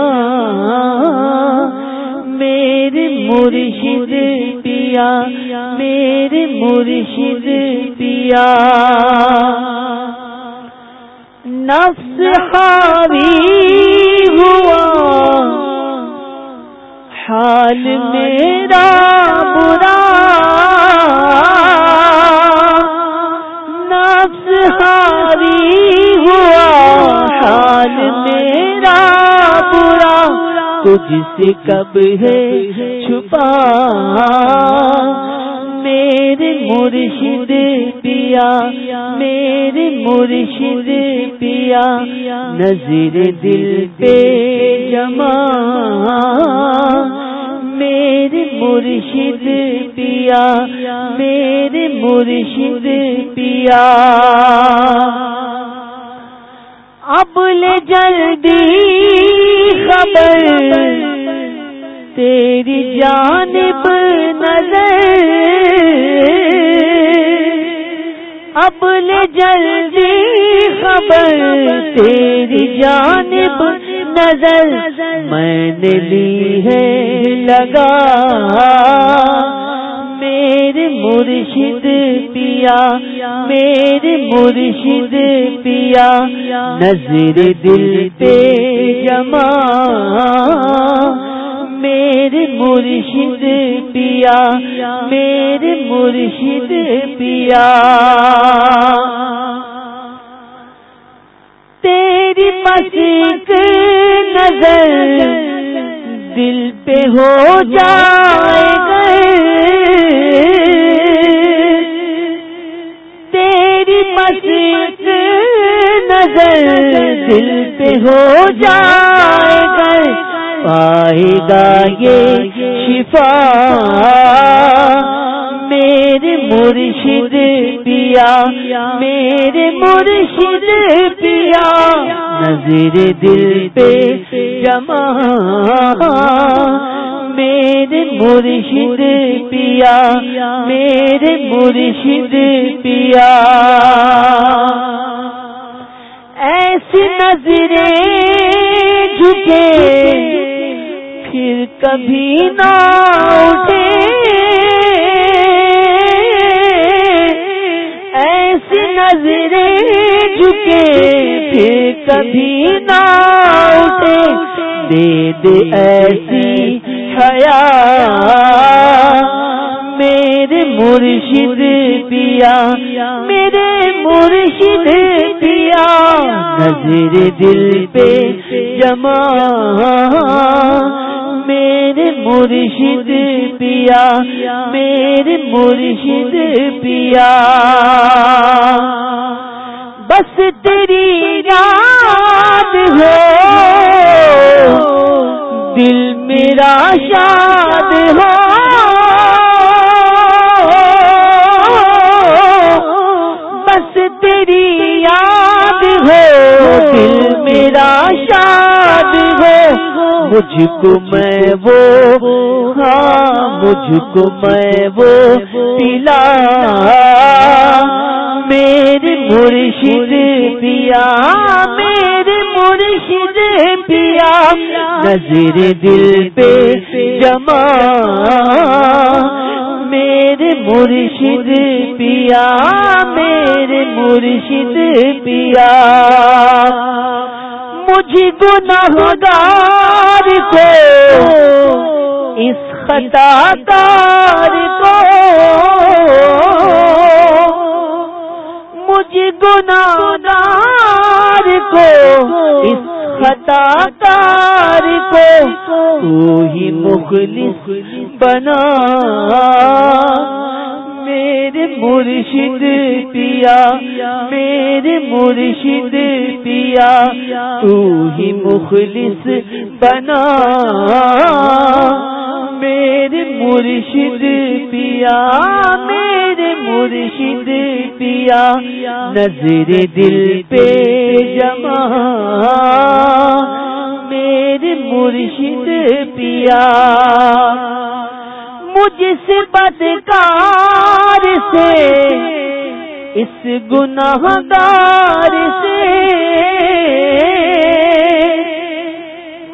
میرے مرشد پیا میرے مرشد پیا نفس ہوا حال میرا برا نفس حاوی ہوا حال میرا برا تجھ سے کب ہے چھپا میرے مرشد پیا میرے مرشد پیا نظر دل پہ جمع میرے مرشد پیا میرے مرشد پیا اب لے جلدی خبر تیری جانب نظر اب لے جلدی خبر تیری جانب نظر میں نے لی ہے لگا میرے مرشد پیا میرے مرشد پیا نظر دل پہ جمع میرے مرشد پیا میرے مرشد پیا تیری مسیق نظر دل پہ ہو جا تیری مسیق نظر دل پہ ہو جا فائدہ یہ شفا میرے مرشد پیا میرے مرشد پیا نظر دل پہ جمع میرے مرشد پیا میرے مرشد پیا ایسی نظریں جھکے پھر کبھی نہ اٹھے ایسی نظریں جھکے پھر کبھی نہ اٹھے دے دے ایسی حیا میرے مرشد پیا میرے مرشد پیا نظر دل پہ جمع میرے مرشد پیا میرے مرشد پیا بس تیری یاد ہو دل میرا شاد ہو بس تیری یاد ہو دل میرا شاد ہو مجھ کو میں وہ ہاں، مجھ کو میں وہ پلا میرے مرشد پیا میرے مرشد پیا نظر دل پہ جمع میرے مرشد پیا میرے مرشد پیا مجھ گناہ گار کو اس خطا تاری کو مجھ دار کو اس خطا تاری کو تو ہی مخلص بنا میرے مرشد پیا میرے مرشد پیا تو ہی مخلص بنا میرے مرشد پیا میرے مرشد پیا نظر دل پہ جمع میرے مرشد پیا جس بدکار سے اس گناہ گار سے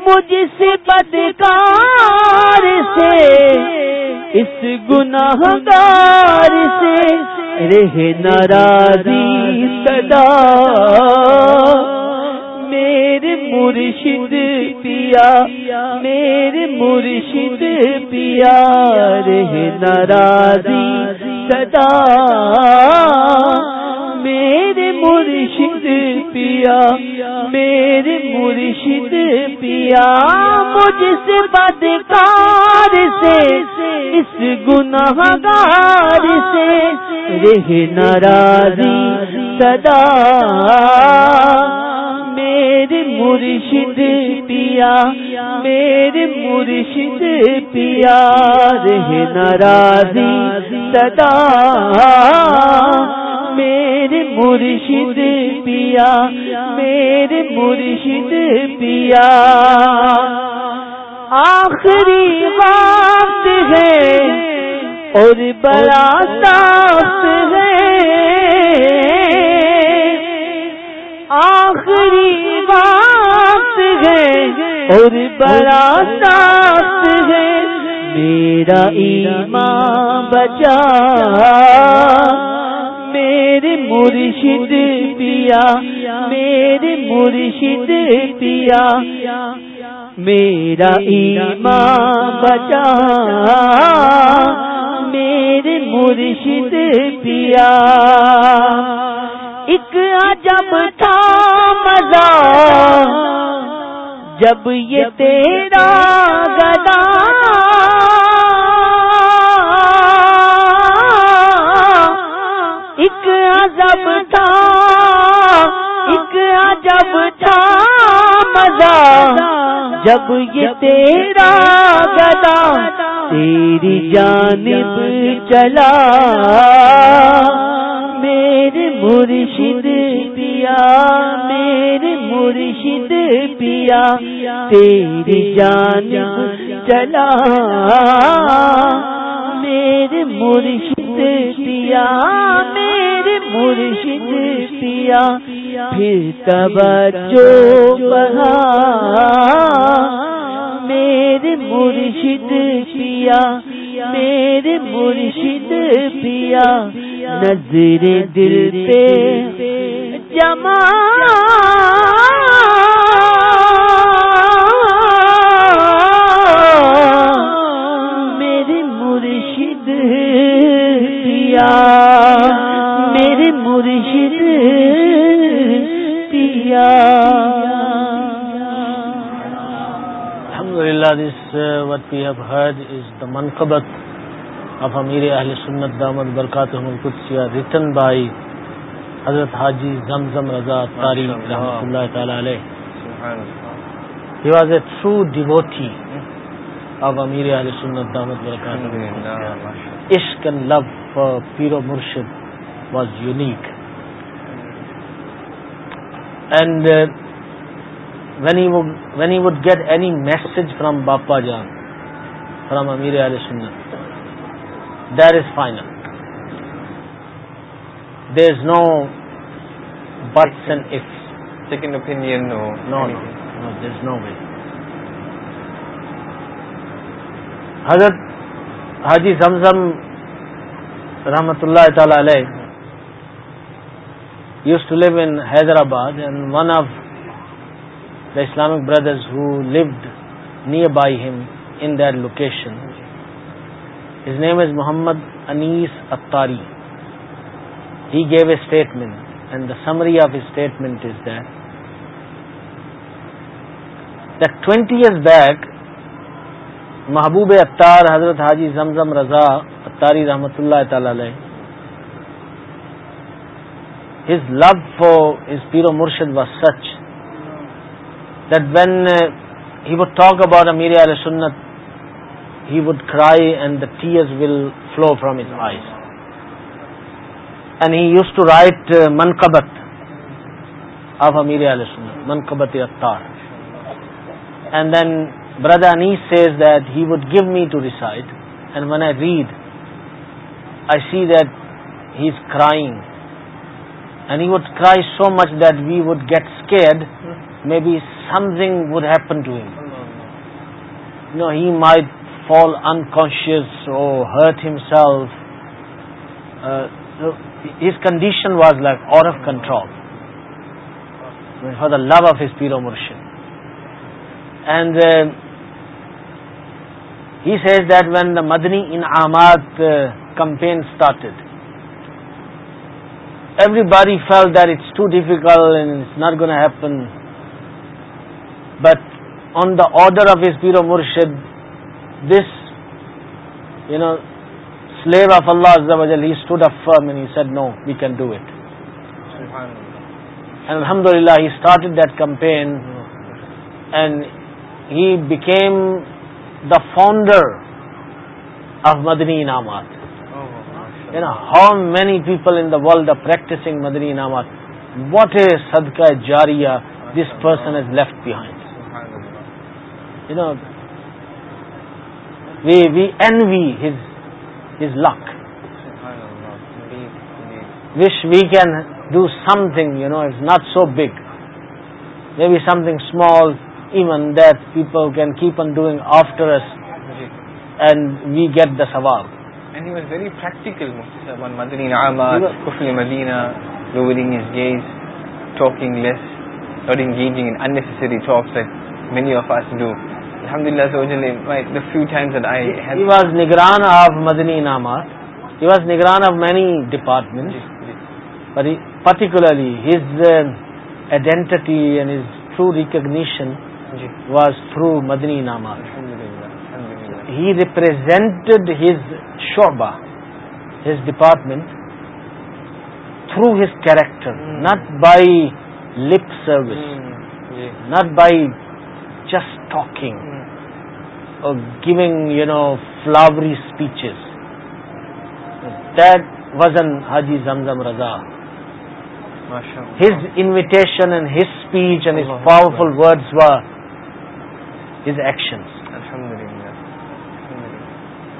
مجھ سے بدکار سے اس گناہ گار سے رہ ناراضی سدا میرے مرشد پیا میرے مرشد پیا ناراضی سدا میرے مرشد پیا میرے مرشد پیا مجھ سے بدکار سے اس گناہ گار سے رہ ناراضی سدا میرے مرشد پیا میرے مرشد پیا رہے ناراضی سدا میرے مرشد پیا میرے مرشد پیا آخری بات ہے اور بلا داخت ہے آخری بات ہے اور بڑا ساتھ ہے میرا ایمان بچا میرے مرشد پیا میرے مرشد پیا میرا ایمان بچا میرے مرشد پیا ایک عجب تھا مزہ جب یہ تیرا گدا ایک عجب تھا ایک عجب تھا مزہ جب یہ تیرا گدا تیری جانب چلا میرے مرشد پیا میرے مرشد پیا تیری جان چلا میرے مرشد پیا میرے مرشد پیا پھر توجہ بہا میرے مرشد پیا میرے مرشد پیا نظر دل پہ جمع میرے میرے مرشد مرشد پیا پیا الحمد للہ دس حج از دا منقبت اب امیر اہل سنت دامد برکات بائی حضرت حاجی زم زم رزا تاری تعالی علیہ was a true devotee of Amir اہل سنت دامد برکات عشق اینڈ لو فار و مرشد was unique and when he would get any message from Bapa John from امیر علیہ سنت the is final there is no buts and if no by حضرت حاجی زمزم رحمت اللہ تعالی علیہ used to live in Hyderabad and one of the Islamic brothers who lived near by him in location his name is Muhammad Anees Attari he gave a statement and the summary of statement is that the twenty years back Mahboob Attar حضرت حاجی زمزم رضا اتاری رحمت اللہ تعالی علیہ his love for his پیرو مرشد ب such that when he would talk about a میرے سنت he would cry and the tears will flow from his eyes and he used to write منقبت آف امیر علیہ منقبت اختار and then brother Anees says that he would give me to reside and when I read I see that he is crying and he would cry so much that we would get scared may be something would happen to him no he my all in cos Hare himself his condition was like out of control for the love of his پی رو مرشد and he says then the مدنی ان آماد campaign start everybody feel that's too difficult ain't gonna happen but on the order of his پی رو مرشد this you know slab of اللہ for many said no we can do it الحمد للہ he started that campaign and he became the founder of مدنی انعامات how many people in the world practicing مدنی انعامات واٹ از صدقہ جاری this person is left behind you know we we N we his his luck wish we can do something you know is not so big may be something small even that people can keep on doing after and we get the سوال many of us do. Was نگر of مدنی ناما he was نگر of many department particularly his identity and his through recognition was through مدنی ناما he represented his شوبا his department through his character not by لروس not by just talking giving you know flowery speeches that وزن حاجی Zamzam Raza his invitation and and his speech his powerful words و his action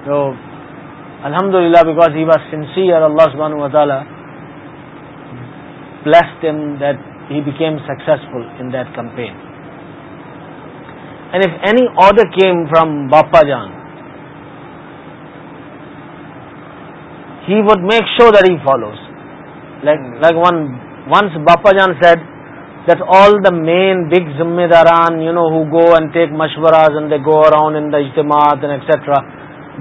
تو الحمد للہ because he was sincere اللہ سبحانہ و تعالی bless them that he became successful in that campaign and if any او came from Bapa Jan he would make that he follows like once Bapa Jan said that all the main big ذمہ داران you know who go and take مشوراز and they go around in the اجتماعات and etcetera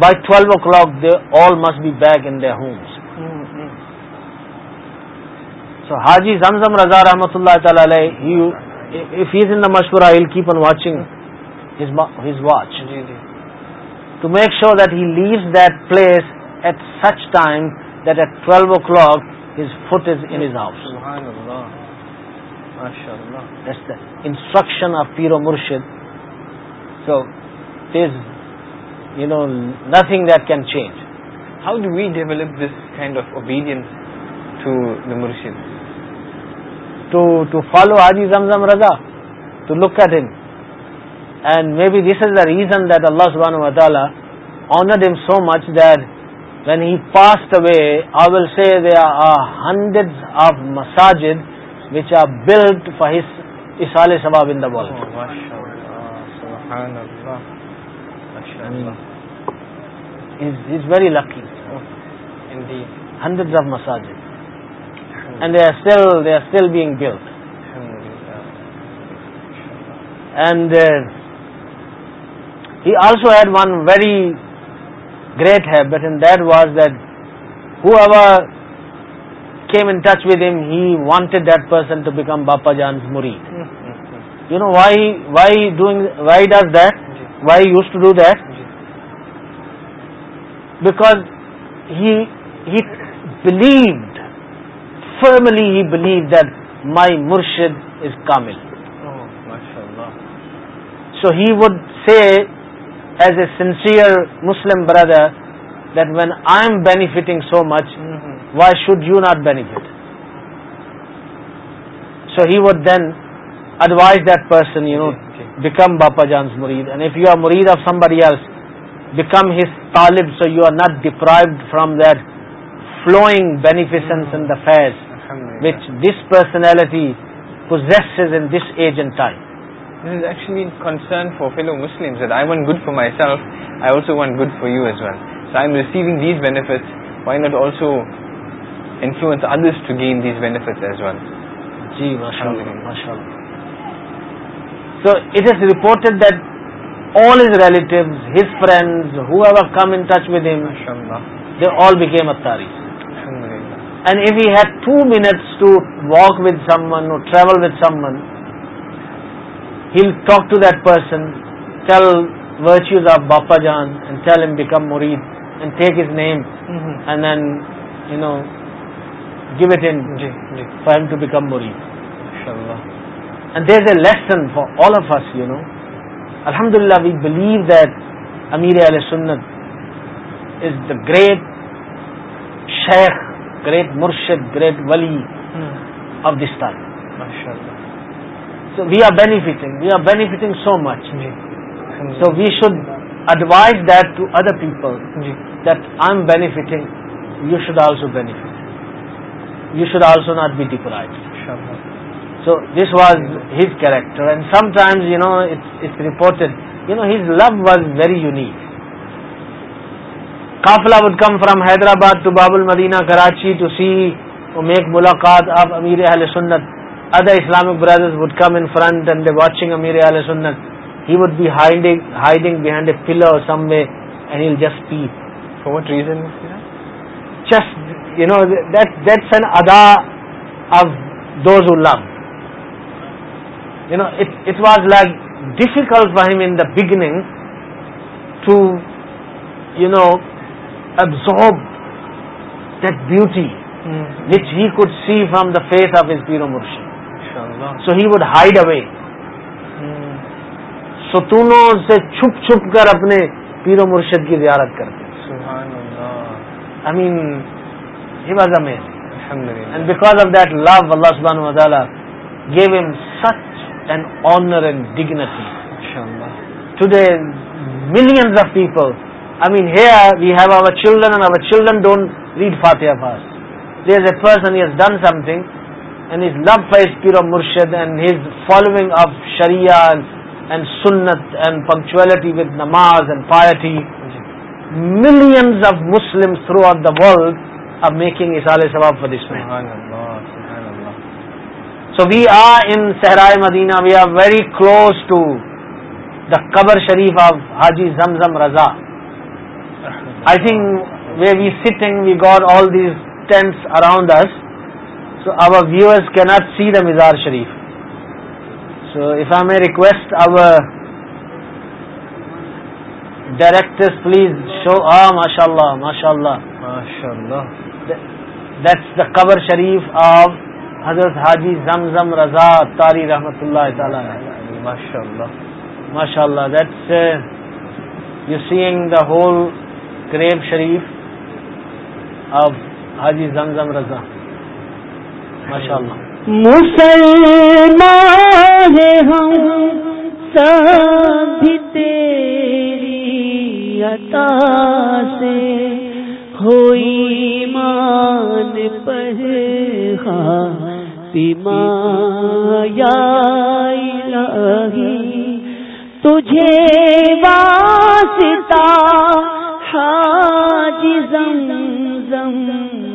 by twelve O clock they all must be back in homes so Haji Zamzam Raza رحمۃ اللہ تعالی علیہ تعالیز مشور I will keep an watching to make sure they leave that place at such time that at twelve o'clock his foot is in house instruction of پیرو مرشید so this you know nothing that can change how do we develop this kind of obedience to the مرشد to to follow ہزم زم Raza to look a then and may be this is the reason that دلہ سبحان تعالیٰ honour him so much that when he passed away I will see they are hundred of مساجد which are built for اسال in the hall very lucky hundred of مساجد he also had one very great ہے but that was that ہو ایو آم in touch with him he wanted that person to become Bapa Jan موری you know why why doing why does that why used to do that because he believed firmly he believe that my مرشد is کامل so he would see as a sincere Muslim brother that when I am benefiting so much why should you not bat so he would then advise that person you know become Bapa جانس مرید and if you are مرید of سم بڑی else become his طالب so you are not deprived from that flowing بینیفیشنس in the face which this personality in this age and time this is actually concern for fellow Muslim good for myself I also want good for you as one so I am receiving these beats why notice reported if you had two minute some travel with some ہیل talk to that person tell virtues of باپا جان and tell become مرید and take his name and then you know give it in for to become مرید and there is a lesson for all of us you know الحمد للہ we believe that امیر علیہ سنت is the great شیخ great مرشد great ولی of this دستان we are benefiting we are benefiting so much so we should advise that to other people that I am benefiting you should also bat you should also not be so this was his character and sometimes you know it's ریپورٹن you know his love was very unique کافلا would come from Hyderabad to بابل مدینہ Karachi to see to make ملاقات آپ امیر اہل سنت other Islamic brothers would come in front watching امیر والے سن head hiding behind pillar some may just peep for what ریزنو then ادا of do know it was like difficult بہم in ببز the kid see from the face of اس پیو مورشن سو he would hide اوے ستونوں سے چھپ چھپ کر اپنے پیر و مرشد کی زیارت کرتے I mean was and because of that love اللہ سبحان وزال and dignity today of people I mean we have children to children don't read fast there is a person he has done something and is لو فائی اس پیور آف مرشید and his following of شریاز and سنت and punctuality with نماز and پائٹھی million of Muslim throughout the world of making اس وقت پر اس میں سو وی آر انہرائے Madina we are very close to the قبر شریف آف حاجی زم زم رزا آئی think we we sitting we got all these tent around this so our viewers کی not see the مزار شریف so if I request our director please اللہ the قبر شریف of حضرت حاجی تاری رحمت اللہ the whole crab Sharif of حاجی زم رضا مسلمان ہم سب تیری عطا سے ہوئی مان پہ می رہ تجھے وا سا خاچم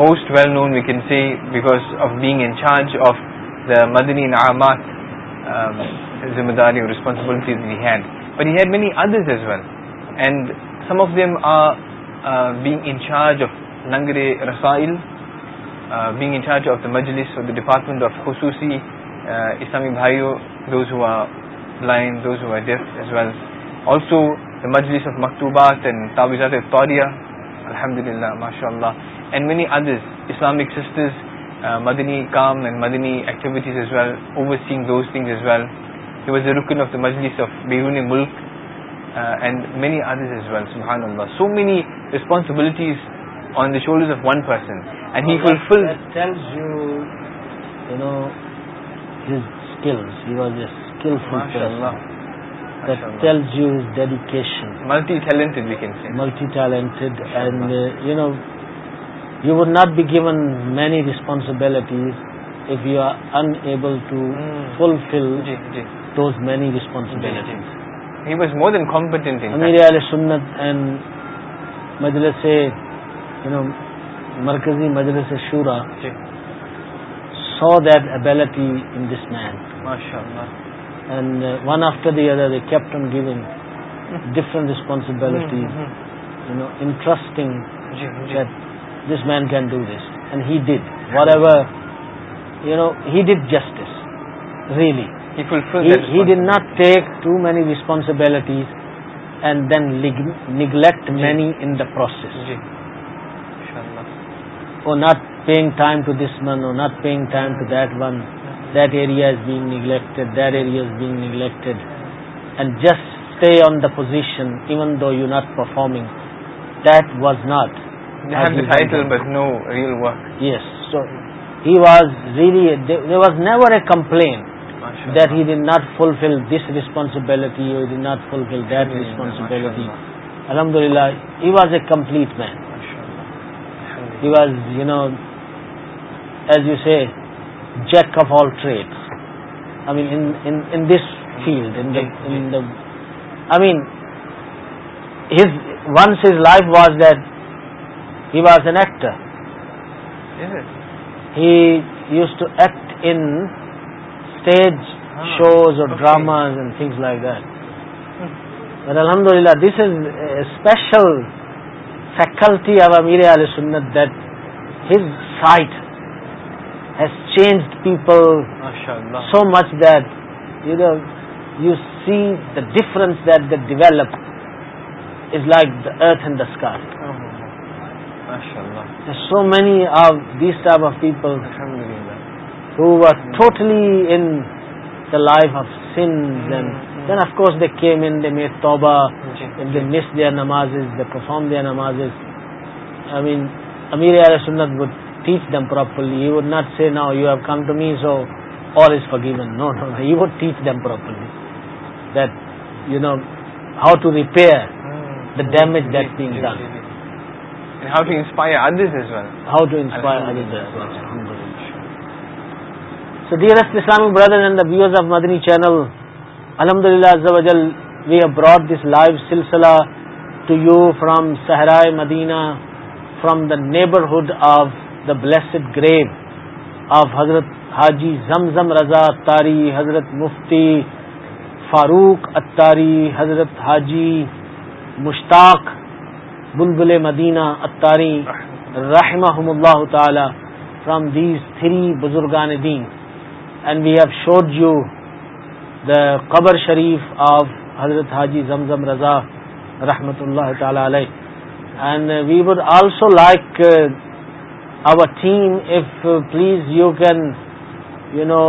most well known we can see because of being in charge of the مدنی نعامات ذمہ داری اور مجلس آف دا ڈپارٹمنٹ آف خصوصی اسلامی بھائی آلسو مجلس آف مکتوبات تابیزات طوریہ الحمد للہ ماشاء اللہ and many others Islamic sisters مدنی کام اینڈ مدنی activities is well over of بیرون ملک مینی سبحان اللہ so many responsibilities on the shoulders of one person know, you would not be given many responsibilities if you are unable to fulfil those many responsibilities سنت اینڈ مجلس مرکزی مجلس شورا so that ability in this man and one after the other the captain given different responsibilities you know interesting This man can do this. And he did. Whatever, he did justice. Really. He fulfilled that. He did not take too many responsibilities and then neglect many in the process. Or oh, not paying time to this one, or oh, not paying time to that one. That area is being neglected, that area is being neglected. And just stay on the position even though you're not performing. That was not have the title but no real work. Yes, so he was really, there was never a complaint that he did not fulfill this responsibility or he did not fulfill that responsibility. Alhamdulillah, he was a complete man. He was, you know, as you say, jack of all trades. I mean, in this field, in the I mean, his life was that he was an actor he used to act in shows اور dramas and things like that الحمد للہ this is special faculty of ارے all سنت that his sight has change people so much the the difference that the ڈیلپ is like the earth and the اسکار MashaAllah. There's so many of these type of people, alhamdulillah, who were totally in the life of sins, mm-hmm. and then of course they came in, they made tawbah, and they missed their namazes, they performed their namazes. I mean, Amir Ahl Sunnat would teach them properly. He would not say, now you have come to me, so all is forgiven. No, no, no. He would teach them properly that, you know, how to repair mm-hmm. the damage that's being done. Where channel الحمد للہ we abroad this live سلسلہ to you from صحرائے مدینہ from the neighbourhood of the blessed grave of حضرت حاجی زم زم رضا تاری حضرت مفتی فاروق اتاری حضرت حاجی مشتاق بلبل مدینہ اتاری رحمہ اللہ تعالی فرام دیز تھری بزرگان دین and we have showed you the قبر شریف آف حضرت حاجی زمزم رضا رحمۃ اللہ تعالی علیہ and we would also like our theme if please you can you know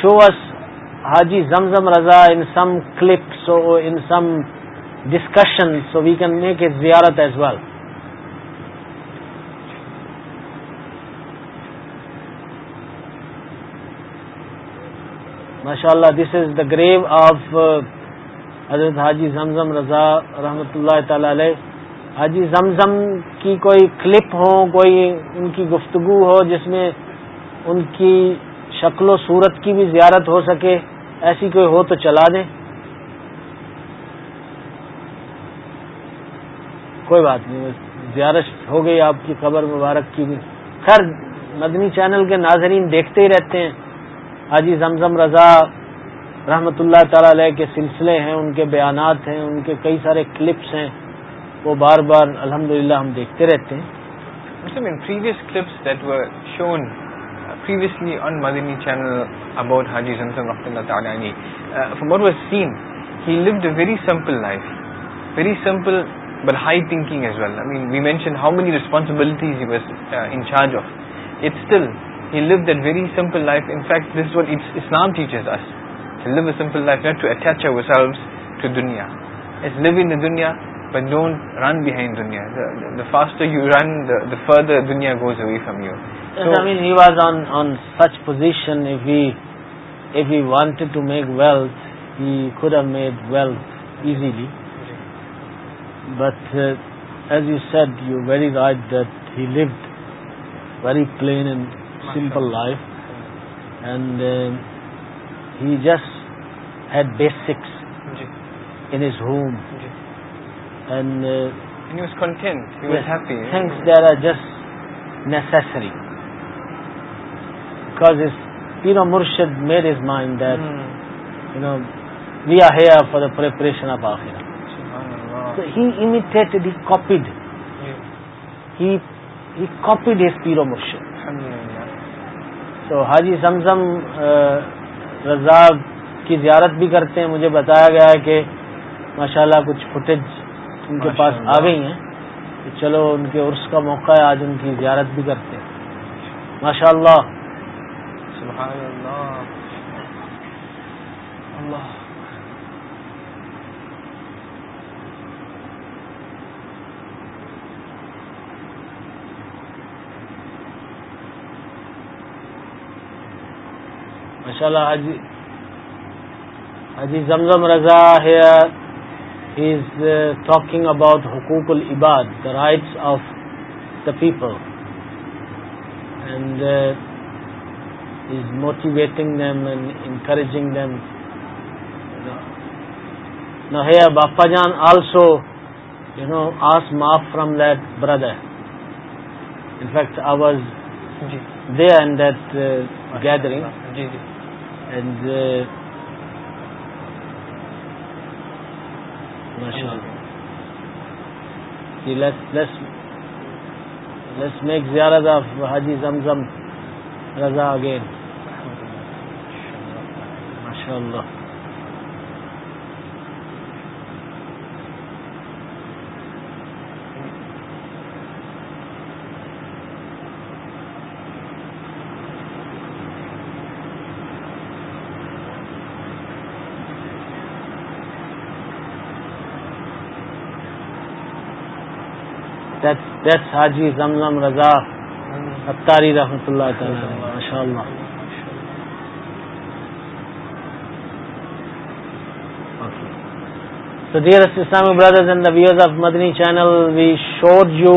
show us Haji Zamzam Raza in some clips in some discussion so we can make a زیارت well ماشاء اللہ this is the grave of حضرت حاجی زمزم رضا رحمت اللہ تعالی علیہ حاجی زمزم کی کوئی کلپ ہو کوئی ان کی گفتگو ہو جس میں ان کی شکل و صورت کی بھی زیارت ہو سکے ایسی کوئی ہو تو چلا دیں کوئی بات نہیں زیارت ہو گئی آپ کی خبر مبارک کی بھی خیر مدنی چینل کے ناظرین دیکھتے ہی رہتے ہیں حاجی زمزم رضا رحمت اللہ تعالی علیہ کے سلسلے ہیں ان کے بیانات ہیں ان کے کئی سارے کلپس ہیں وہ بار بار الحمدللہ ہم دیکھتے رہتے ہیں uh, previously on Madani channel about Haji Zanzam Rahmatullah Ta'ala. Uh, from what was seen, he lived a very simple life. Very simple but high thinking as well we mention how many responsibilities in charge of it still you live the very simple life in fact this what's Islam teachers us live simple life to attach our self to دنیا as live in دنیا but don't run behind دنیا the fast you run the further دنیا goes from you وازیشن wealth you خود a make wealth easily but as you said you very right that he lived very plain and simple life and he just had basics انمز things they are are just necessary because مرشد میر is mind there he for operation of of تو مرشد تو حاجی زمزم رزاق کی زیارت بھی کرتے ہیں مجھے بتایا گیا ہے کہ ماشاءاللہ کچھ فوٹیج ان کے پاس آ گئی ہیں چلو ان کے عرس کا موقع ہے آج ان کی زیارت بھی کرتے ہیں ماشاءاللہ سبحان اللہ Zamzam Raza here is talking about حقوق العباد the rights of the people and is motivating them and encouraging them here باپا جان آلسو یو نو آس ماف from that brother in fact I was there and that gathering جی جی and ماشاء اللہ میک زیارت of Haji Zamzam Raza again ماشاء اللہ ویس حاجی زمزم رضا اتاری رحمۃ اللہ تعالیٰ ماشاء اللہ So dear Islamic brothers and the viewers of Madni channel, we showed you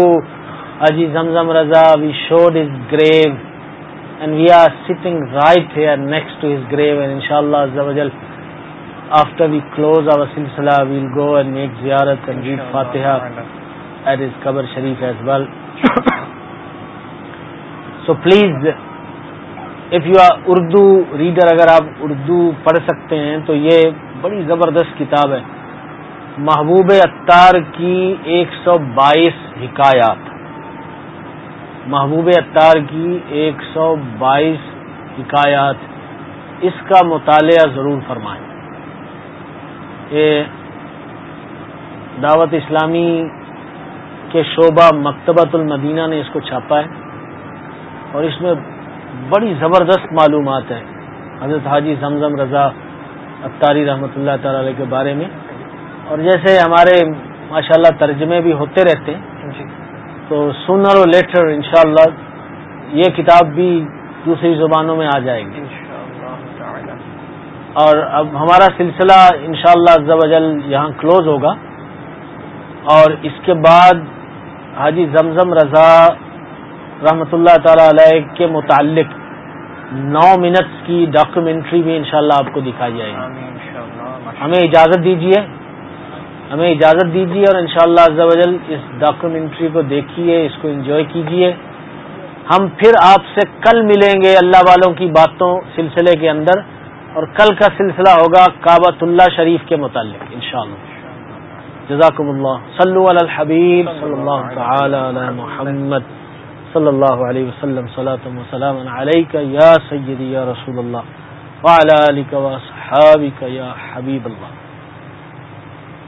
Aji Zamzam Raza, we showed his grave and we are sitting right here next to his grave and inshallah azzawajal after we close our silsala we will go and make ziyarat and inshallah. read fatiha. Inshallah. At از قبر شریف ایزبل so please if you are Urdu reader اگر آپ اردو پڑھ سکتے ہیں تو یہ بڑی زبردست کتاب ہے محبوب اتار کی ایک سو بائیس حکایات محبوب اتار کی ایک سو بائیس حکایات اس کا مطالعہ ضرور فرمائیں یہ دعوت اسلامی کہ شعبہ مکتبۃ المدینہ نے اس کو چھاپا ہے اور اس میں بڑی زبردست معلومات ہیں حضرت حاجی زمزم رضا ابتاری رحمۃ اللہ تعالی علیہ کے بارے میں اور جیسے ہمارے ماشاء اللہ ترجمے بھی ہوتے رہتے ہیں جی۔ تو سنر اور لیٹر انشاءاللہ یہ کتاب بھی دوسری زبانوں میں آ جائے گی اور اب ہمارا سلسلہ انشاءاللہ شاء اللہ یہاں کلوز ہوگا اور اس کے بعد حاجی زمزم رضا رحمت اللہ تعالی علیہ کے متعلق نو منٹس کی ڈاکومنٹری بھی انشاءاللہ شاء آپ کو دکھائی جائے گی ہمیں اجازت دیجیے ہمیں اجازت دیجیے اور انشاءاللہ شاء اللہ اس ڈاکومنٹری کو دیکھیے اس کو انجوائے کیجیے ہم پھر آپ سے کل ملیں گے اللہ والوں کی باتوں سلسلے کے اندر اور کل کا سلسلہ ہوگا کابت اللہ شریف کے متعلق انشاءاللہ جزاکم اللہ صلو علی الحبیب صلی اللہ تعالی علی محمد صلی اللہ علیہ وسلم صلاة و سلام علیکہ یا سیدی یا رسول اللہ وعلا لکا و صحابکا یا حبیب اللہ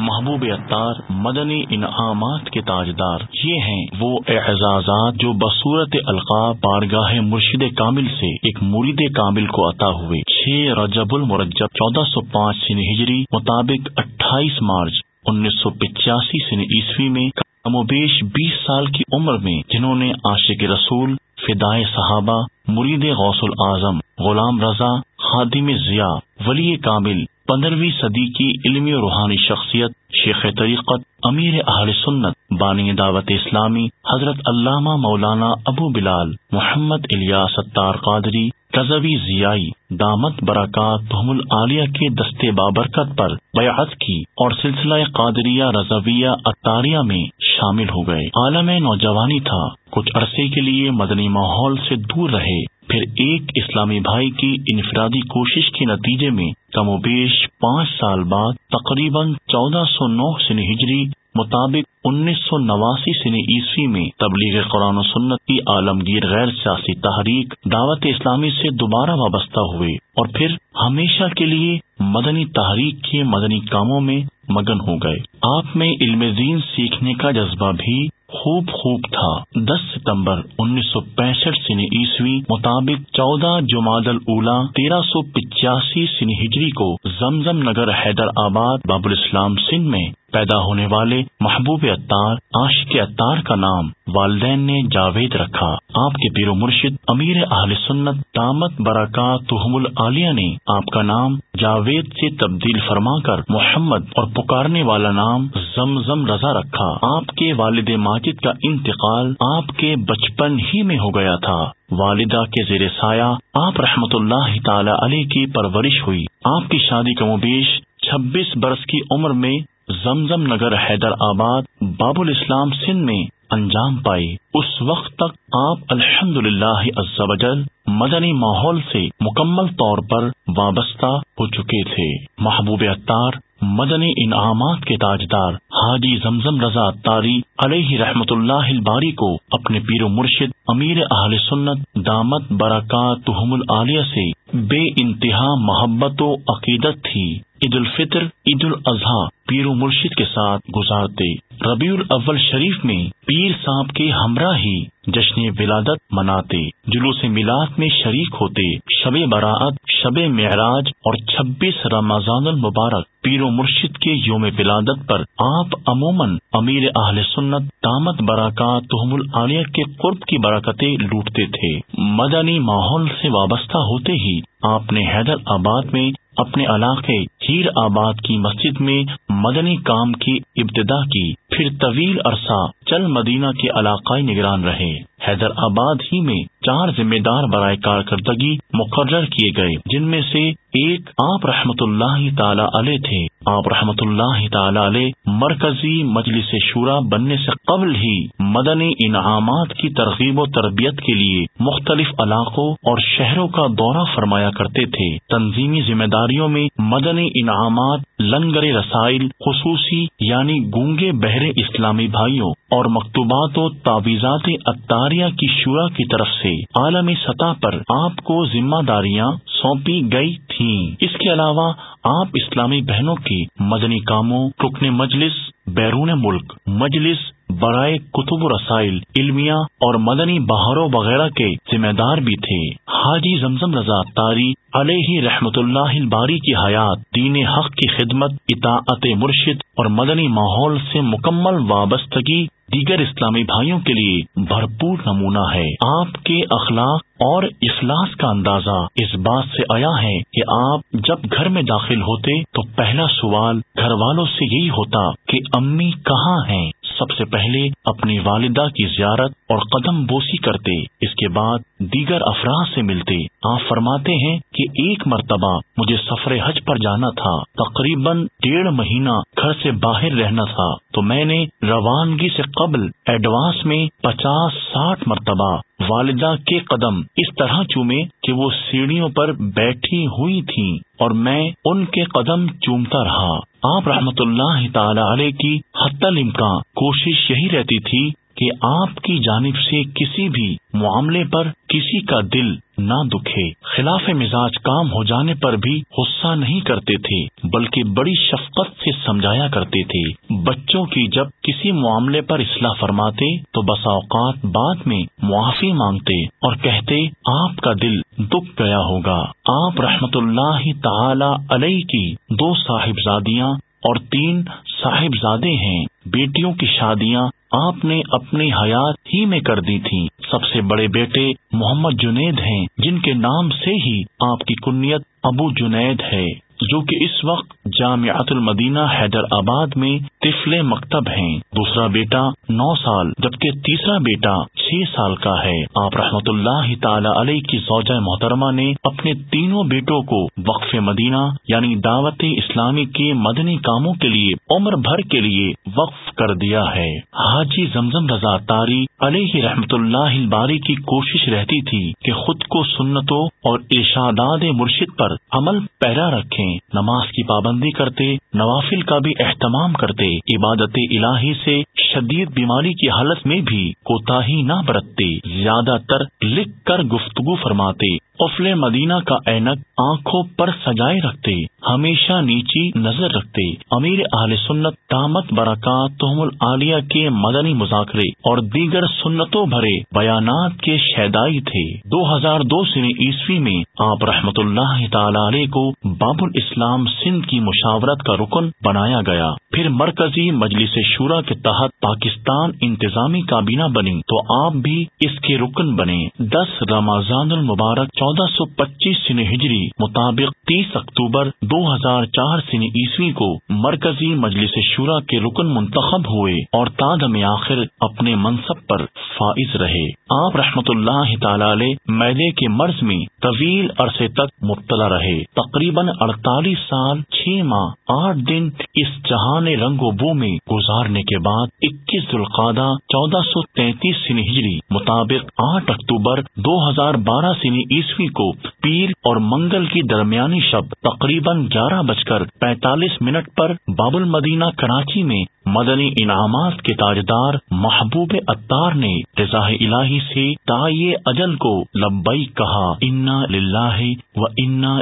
محبوب اطار مدنی انعامات کے تاجدار یہ ہیں وہ اعزازات جو بصورت القاع بارگاہ مرشد کامل سے ایک مرید کامل کو عطا ہوئے چھ رجب المرجب چودہ سو پانچ ہجری مطابق اٹھائیس مارچ انیس سو پچاسی سن عیسوی میں کم و بیش بیس سال کی عمر میں جنہوں نے عاشق رسول فدائے صحابہ مرید غوث العظم غلام رضا خادم ضیاء ولی کامل پندرہویں صدی کی علمی و روحانی شخصیت شیخ طریقت امیر اہل سنت بانی دعوت اسلامی حضرت علامہ مولانا ابو بلال محمد الیاس ستار قادری تزوی زیائی دامت برکات براکات العالیہ کے دستے بابرکت پر بیعت کی اور سلسلہ قادریہ رضویہ اطاریہ میں شامل ہو گئے عالم نوجوانی تھا کچھ عرصے کے لیے مدنی ماحول سے دور رہے پھر ایک اسلامی بھائی کی انفرادی کوشش کے نتیجے میں کم و بیش پانچ سال بعد تقریباً چودہ سو نو سن ہجری مطابق انیس سو نواسی سنی عیسوی میں تبلیغ قرآن و سنت کی عالمگیر غیر سیاسی تحریک دعوت اسلامی سے دوبارہ وابستہ ہوئے اور پھر ہمیشہ کے لیے مدنی تحریک کے مدنی کاموں میں مگن ہو گئے آپ میں علم دین سیکھنے کا جذبہ بھی خوب خوب تھا دس ستمبر انیس سو پینسٹھ سنی عیسوی مطابق چودہ جمع الاولا تیرہ سو پچاسی سنی ہجری کو زمزم نگر حیدر آباد بابل اسلام سندھ میں پیدا ہونے والے محبوب اتار عاشق اتار کا نام والدین نے جاوید رکھا آپ کے پیرو مرشد امیر اہل سنت دامت براکا تحم العالیہ نے آپ کا نام جاوید سے تبدیل فرما کر محمد اور پکارنے والا نام زمزم رضا رکھا آپ کے والد ماجد کا انتقال آپ کے بچپن ہی میں ہو گیا تھا والدہ کے زیر سایہ آپ رحمت اللہ تعالی علیہ کی پرورش ہوئی آپ کی شادی کا مبیش چھبیس برس کی عمر میں زمزم نگر حیدر آباد باب الاسلام سندھ میں انجام پائی اس وقت تک آپ الحمد للہ مدنی ماحول سے مکمل طور پر وابستہ ہو چکے تھے محبوب اختار مدنی انعامات کے تاجدار حاجی زمزم رضا تاری علیہ رحمت اللہ الباری کو اپنے پیر و مرشد امیر اہل سنت دامت برکات العالیہ سے بے انتہا محبت و عقیدت تھی عید الفطر عید الاضحیٰ پیر و مرشد کے ساتھ گزارتے ربیع الاول شریف میں پیر صاحب کے ہمراہ ہی جشن ولادت مناتے جلوس میلاد میں شریک ہوتے شب براعت شب معراج اور چھبیس رمضان المبارک پیر و مرشد کے یوم ولادت پر آپ عموماً امیر اہل سنت دامت براکات العالیہ کے قرب کی برکتیں لوٹتے تھے مدنی ماحول سے وابستہ ہوتے ہی آپ نے حیدر آباد میں اپنے علاقے ہیر آباد کی مسجد میں مدنی کام کی ابتدا کی پھر طویل عرصہ چل مدینہ کے علاقائی نگران رہے حیدر آباد ہی میں چار ذمہ دار برائے کارکردگی مقرر کیے گئے جن میں سے ایک آپ رحمت اللہ تعالیٰ علیہ تھے آپ رحمت اللہ تعالیٰ علیہ مرکزی مجلس شورا بننے سے قبل ہی مدنی انعامات کی ترغیب و تربیت کے لیے مختلف علاقوں اور شہروں کا دورہ فرمایا کرتے تھے تنظیمی ذمہ داریوں میں مدنی انعامات لنگر رسائل خصوصی یعنی گونگے بہرے اسلامی بھائیوں اور مکتوبات و تعویزات اطاریہ کی شورا کی طرف سے عالمی سطح پر آپ کو ذمہ داریاں سونپی گئی تھی اس کے علاوہ آپ اسلامی بہنوں کے مدنی کاموں رکن مجلس بیرون ملک مجلس برائے و رسائل علمیہ اور مدنی بہاروں وغیرہ کے ذمہ دار بھی تھے حاجی زمزم رضا تاری علیہ رحمت اللہ الباری کی حیات دین حق کی خدمت اطاعت مرشد اور مدنی ماحول سے مکمل وابستگی دیگر اسلامی بھائیوں کے لیے بھرپور نمونہ ہے آپ کے اخلاق اور اخلاص کا اندازہ اس بات سے آیا ہے کہ آپ جب گھر میں داخل ہوتے تو پہلا سوال گھر والوں سے یہی ہوتا کہ امی کہاں ہیں سب سے پہلے اپنی والدہ کی زیارت اور قدم بوسی کرتے اس کے بعد دیگر افراد سے ملتے آپ فرماتے ہیں کہ ایک مرتبہ مجھے سفر حج پر جانا تھا تقریباً ڈیڑھ مہینہ گھر سے باہر رہنا تھا تو میں نے روانگی سے قبل ایڈوانس میں پچاس ساٹھ مرتبہ والدہ کے قدم اس طرح چومے کہ وہ سیڑھیوں پر بیٹھی ہوئی تھی اور میں ان کے قدم چومتا رہا آپ رحمت اللہ تعالی علیہ کی حتی الامکان کوشش یہی رہتی تھی کہ آپ کی جانب سے کسی بھی معاملے پر کسی کا دل نہ دکھے خلاف مزاج کام ہو جانے پر بھی غصہ نہیں کرتے تھے بلکہ بڑی شفقت سے سمجھایا کرتے تھے بچوں کی جب کسی معاملے پر اصلاح فرماتے تو اوقات بعد میں معافی مانگتے اور کہتے آپ کا دل دکھ گیا ہوگا آپ رحمت اللہ تعالی علیہ کی دو صاحب زادیاں اور تین صاحب زادے ہیں بیٹیوں کی شادیاں آپ نے اپنی حیات ہی میں کر دی تھی سب سے بڑے بیٹے محمد جنید ہیں جن کے نام سے ہی آپ کی کنیت ابو جنید ہے جو کہ اس وقت جامعۃ المدینہ حیدر آباد میں طفل مکتب ہیں دوسرا بیٹا نو سال جبکہ تیسرا بیٹا چھ سال کا ہے آپ رحمت اللہ تعالی علیہ کی سوجۂ محترمہ نے اپنے تینوں بیٹوں کو وقف مدینہ یعنی دعوت اسلامی کے مدنی کاموں کے لیے عمر بھر کے لیے وقف کر دیا ہے حاجی زمزم رضا تاری علیہ رحمت اللہ باری کی کوشش رہتی تھی کہ خود کو سنتوں اور ارشاد مرشد پر عمل پیرا رکھیں نماز کی پابندی کرتے نوافل کا بھی اہتمام کرتے عبادت الہی سے شدید بیماری کی حالت میں بھی کوتا نہ برتتے زیادہ تر لکھ کر گفتگو فرماتے قفل مدینہ کا اینک آنکھوں پر سجائے رکھتے ہمیشہ نیچی نظر رکھتے امیر اہل سنت تامت براک تحم العالیہ کے مدنی مذاکرے اور دیگر سنتوں بھرے بیانات کے شیدائی تھے دو ہزار دو سن عیسوی میں آپ رحمت اللہ تعالی علیہ کو باب الاسلام سندھ کی مشاورت کا رکن بنایا گیا پھر مرکزی مجلس شورا کے تحت پاکستان انتظامی کابینہ بنی تو آپ بھی اس کے رکن بنے دس رمضان المبارک چودہ سو پچیس سنی ہجری مطابق تیس اکتوبر دو ہزار چار سنی عیسوی کو مرکزی مجلس شورا کے رکن منتخب ہوئے اور تاد میں آخر اپنے منصب پر فائز رہے آپ رحمت اللہ تعالی علیہ میدے کے مرض میں طویل عرصے تک مبتلا رہے تقریباً اڑتالیس سال چھ ماہ آٹھ دن اس جہان رنگ و بو میں گزارنے کے بعد اکیس القادہ چودہ سو تینتیس سنی ہجری مطابق آٹھ اکتوبر دو ہزار بارہ سنی عیسوی کو پیر اور منگل کی درمیانی شب تقریباً گیارہ بج کر پینتالیس منٹ پر باب المدینہ کراچی میں مدنی انعامات کے تاجدار محبوب اتار نے الہی سے تایے اجل کو لبئی کہا انا للہ و انا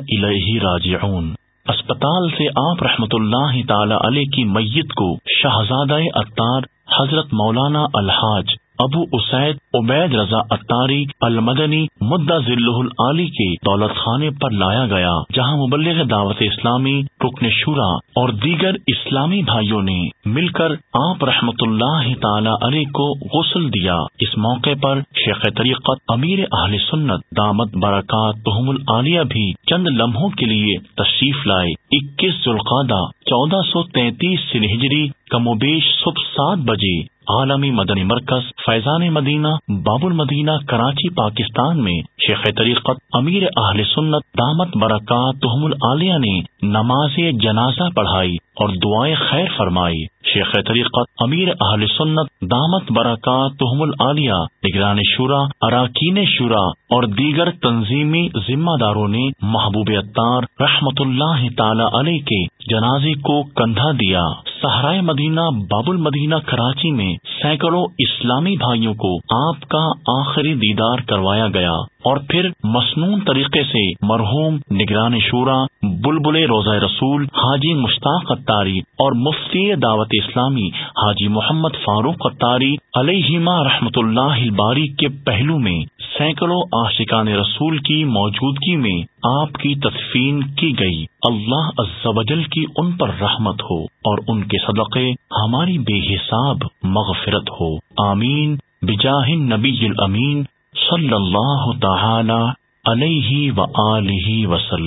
راجعون اسپتال سے آپ رحمت اللہ تعالی علیہ کی میت کو شہزادہ اتار حضرت مولانا الحاج ابو اسید عبید رضا اتاری المدنی مدعا العالی کے دولت خانے پر لایا گیا جہاں مبلغ دعوت اسلامی رکن شورا اور دیگر اسلامی بھائیوں نے مل کر آپ رحمت اللہ تعالی علیہ کو غسل دیا اس موقع پر شیخ طریقت امیر اہل سنت دامت برکات تحم العالیہ بھی چند لمحوں کے لیے تشریف لائے اکیس ذلقادہ چودہ سو تینتیس سیجری کم و بیش صبح سات بجے عالمی مدنی مرکز فیضان مدینہ باب المدینہ کراچی پاکستان میں شیخ طریقت امیر اہل سنت دامت براکا تحم العالیہ نے نماز جنازہ پڑھائی اور دعائیں خیر فرمائی شیخ طریقت امیر اہل سنت دامت براکا تحم العالیہ نگران شورا اراکین شورا اور دیگر تنظیمی ذمہ داروں نے محبوب اتار رحمت اللہ تعالی علیہ کے جنازے کو کندھا دیا صحرائے مدینہ باب المدینہ کراچی میں سینکڑوں اسلامی بھائیوں کو آپ کا آخری دیدار کروایا گیا اور پھر مصنون طریقے سے مرحوم نگران شورا بلبل روزہ رسول حاجی مشتاق اتاری اور مفتی دعوت اسلامی حاجی محمد فاروق اتاری علیہ رحمت اللہ الباری کے پہلو میں سینکڑوں آشقان رسول کی موجودگی میں آپ کی تدفین کی گئی اللہ عزوجل کی ان پر رحمت ہو اور ان کے صدقے ہماری بے حساب مغفرت ہو آمین بجاہ نبی الامین صلی اللہ تعالی علیہ و وسلم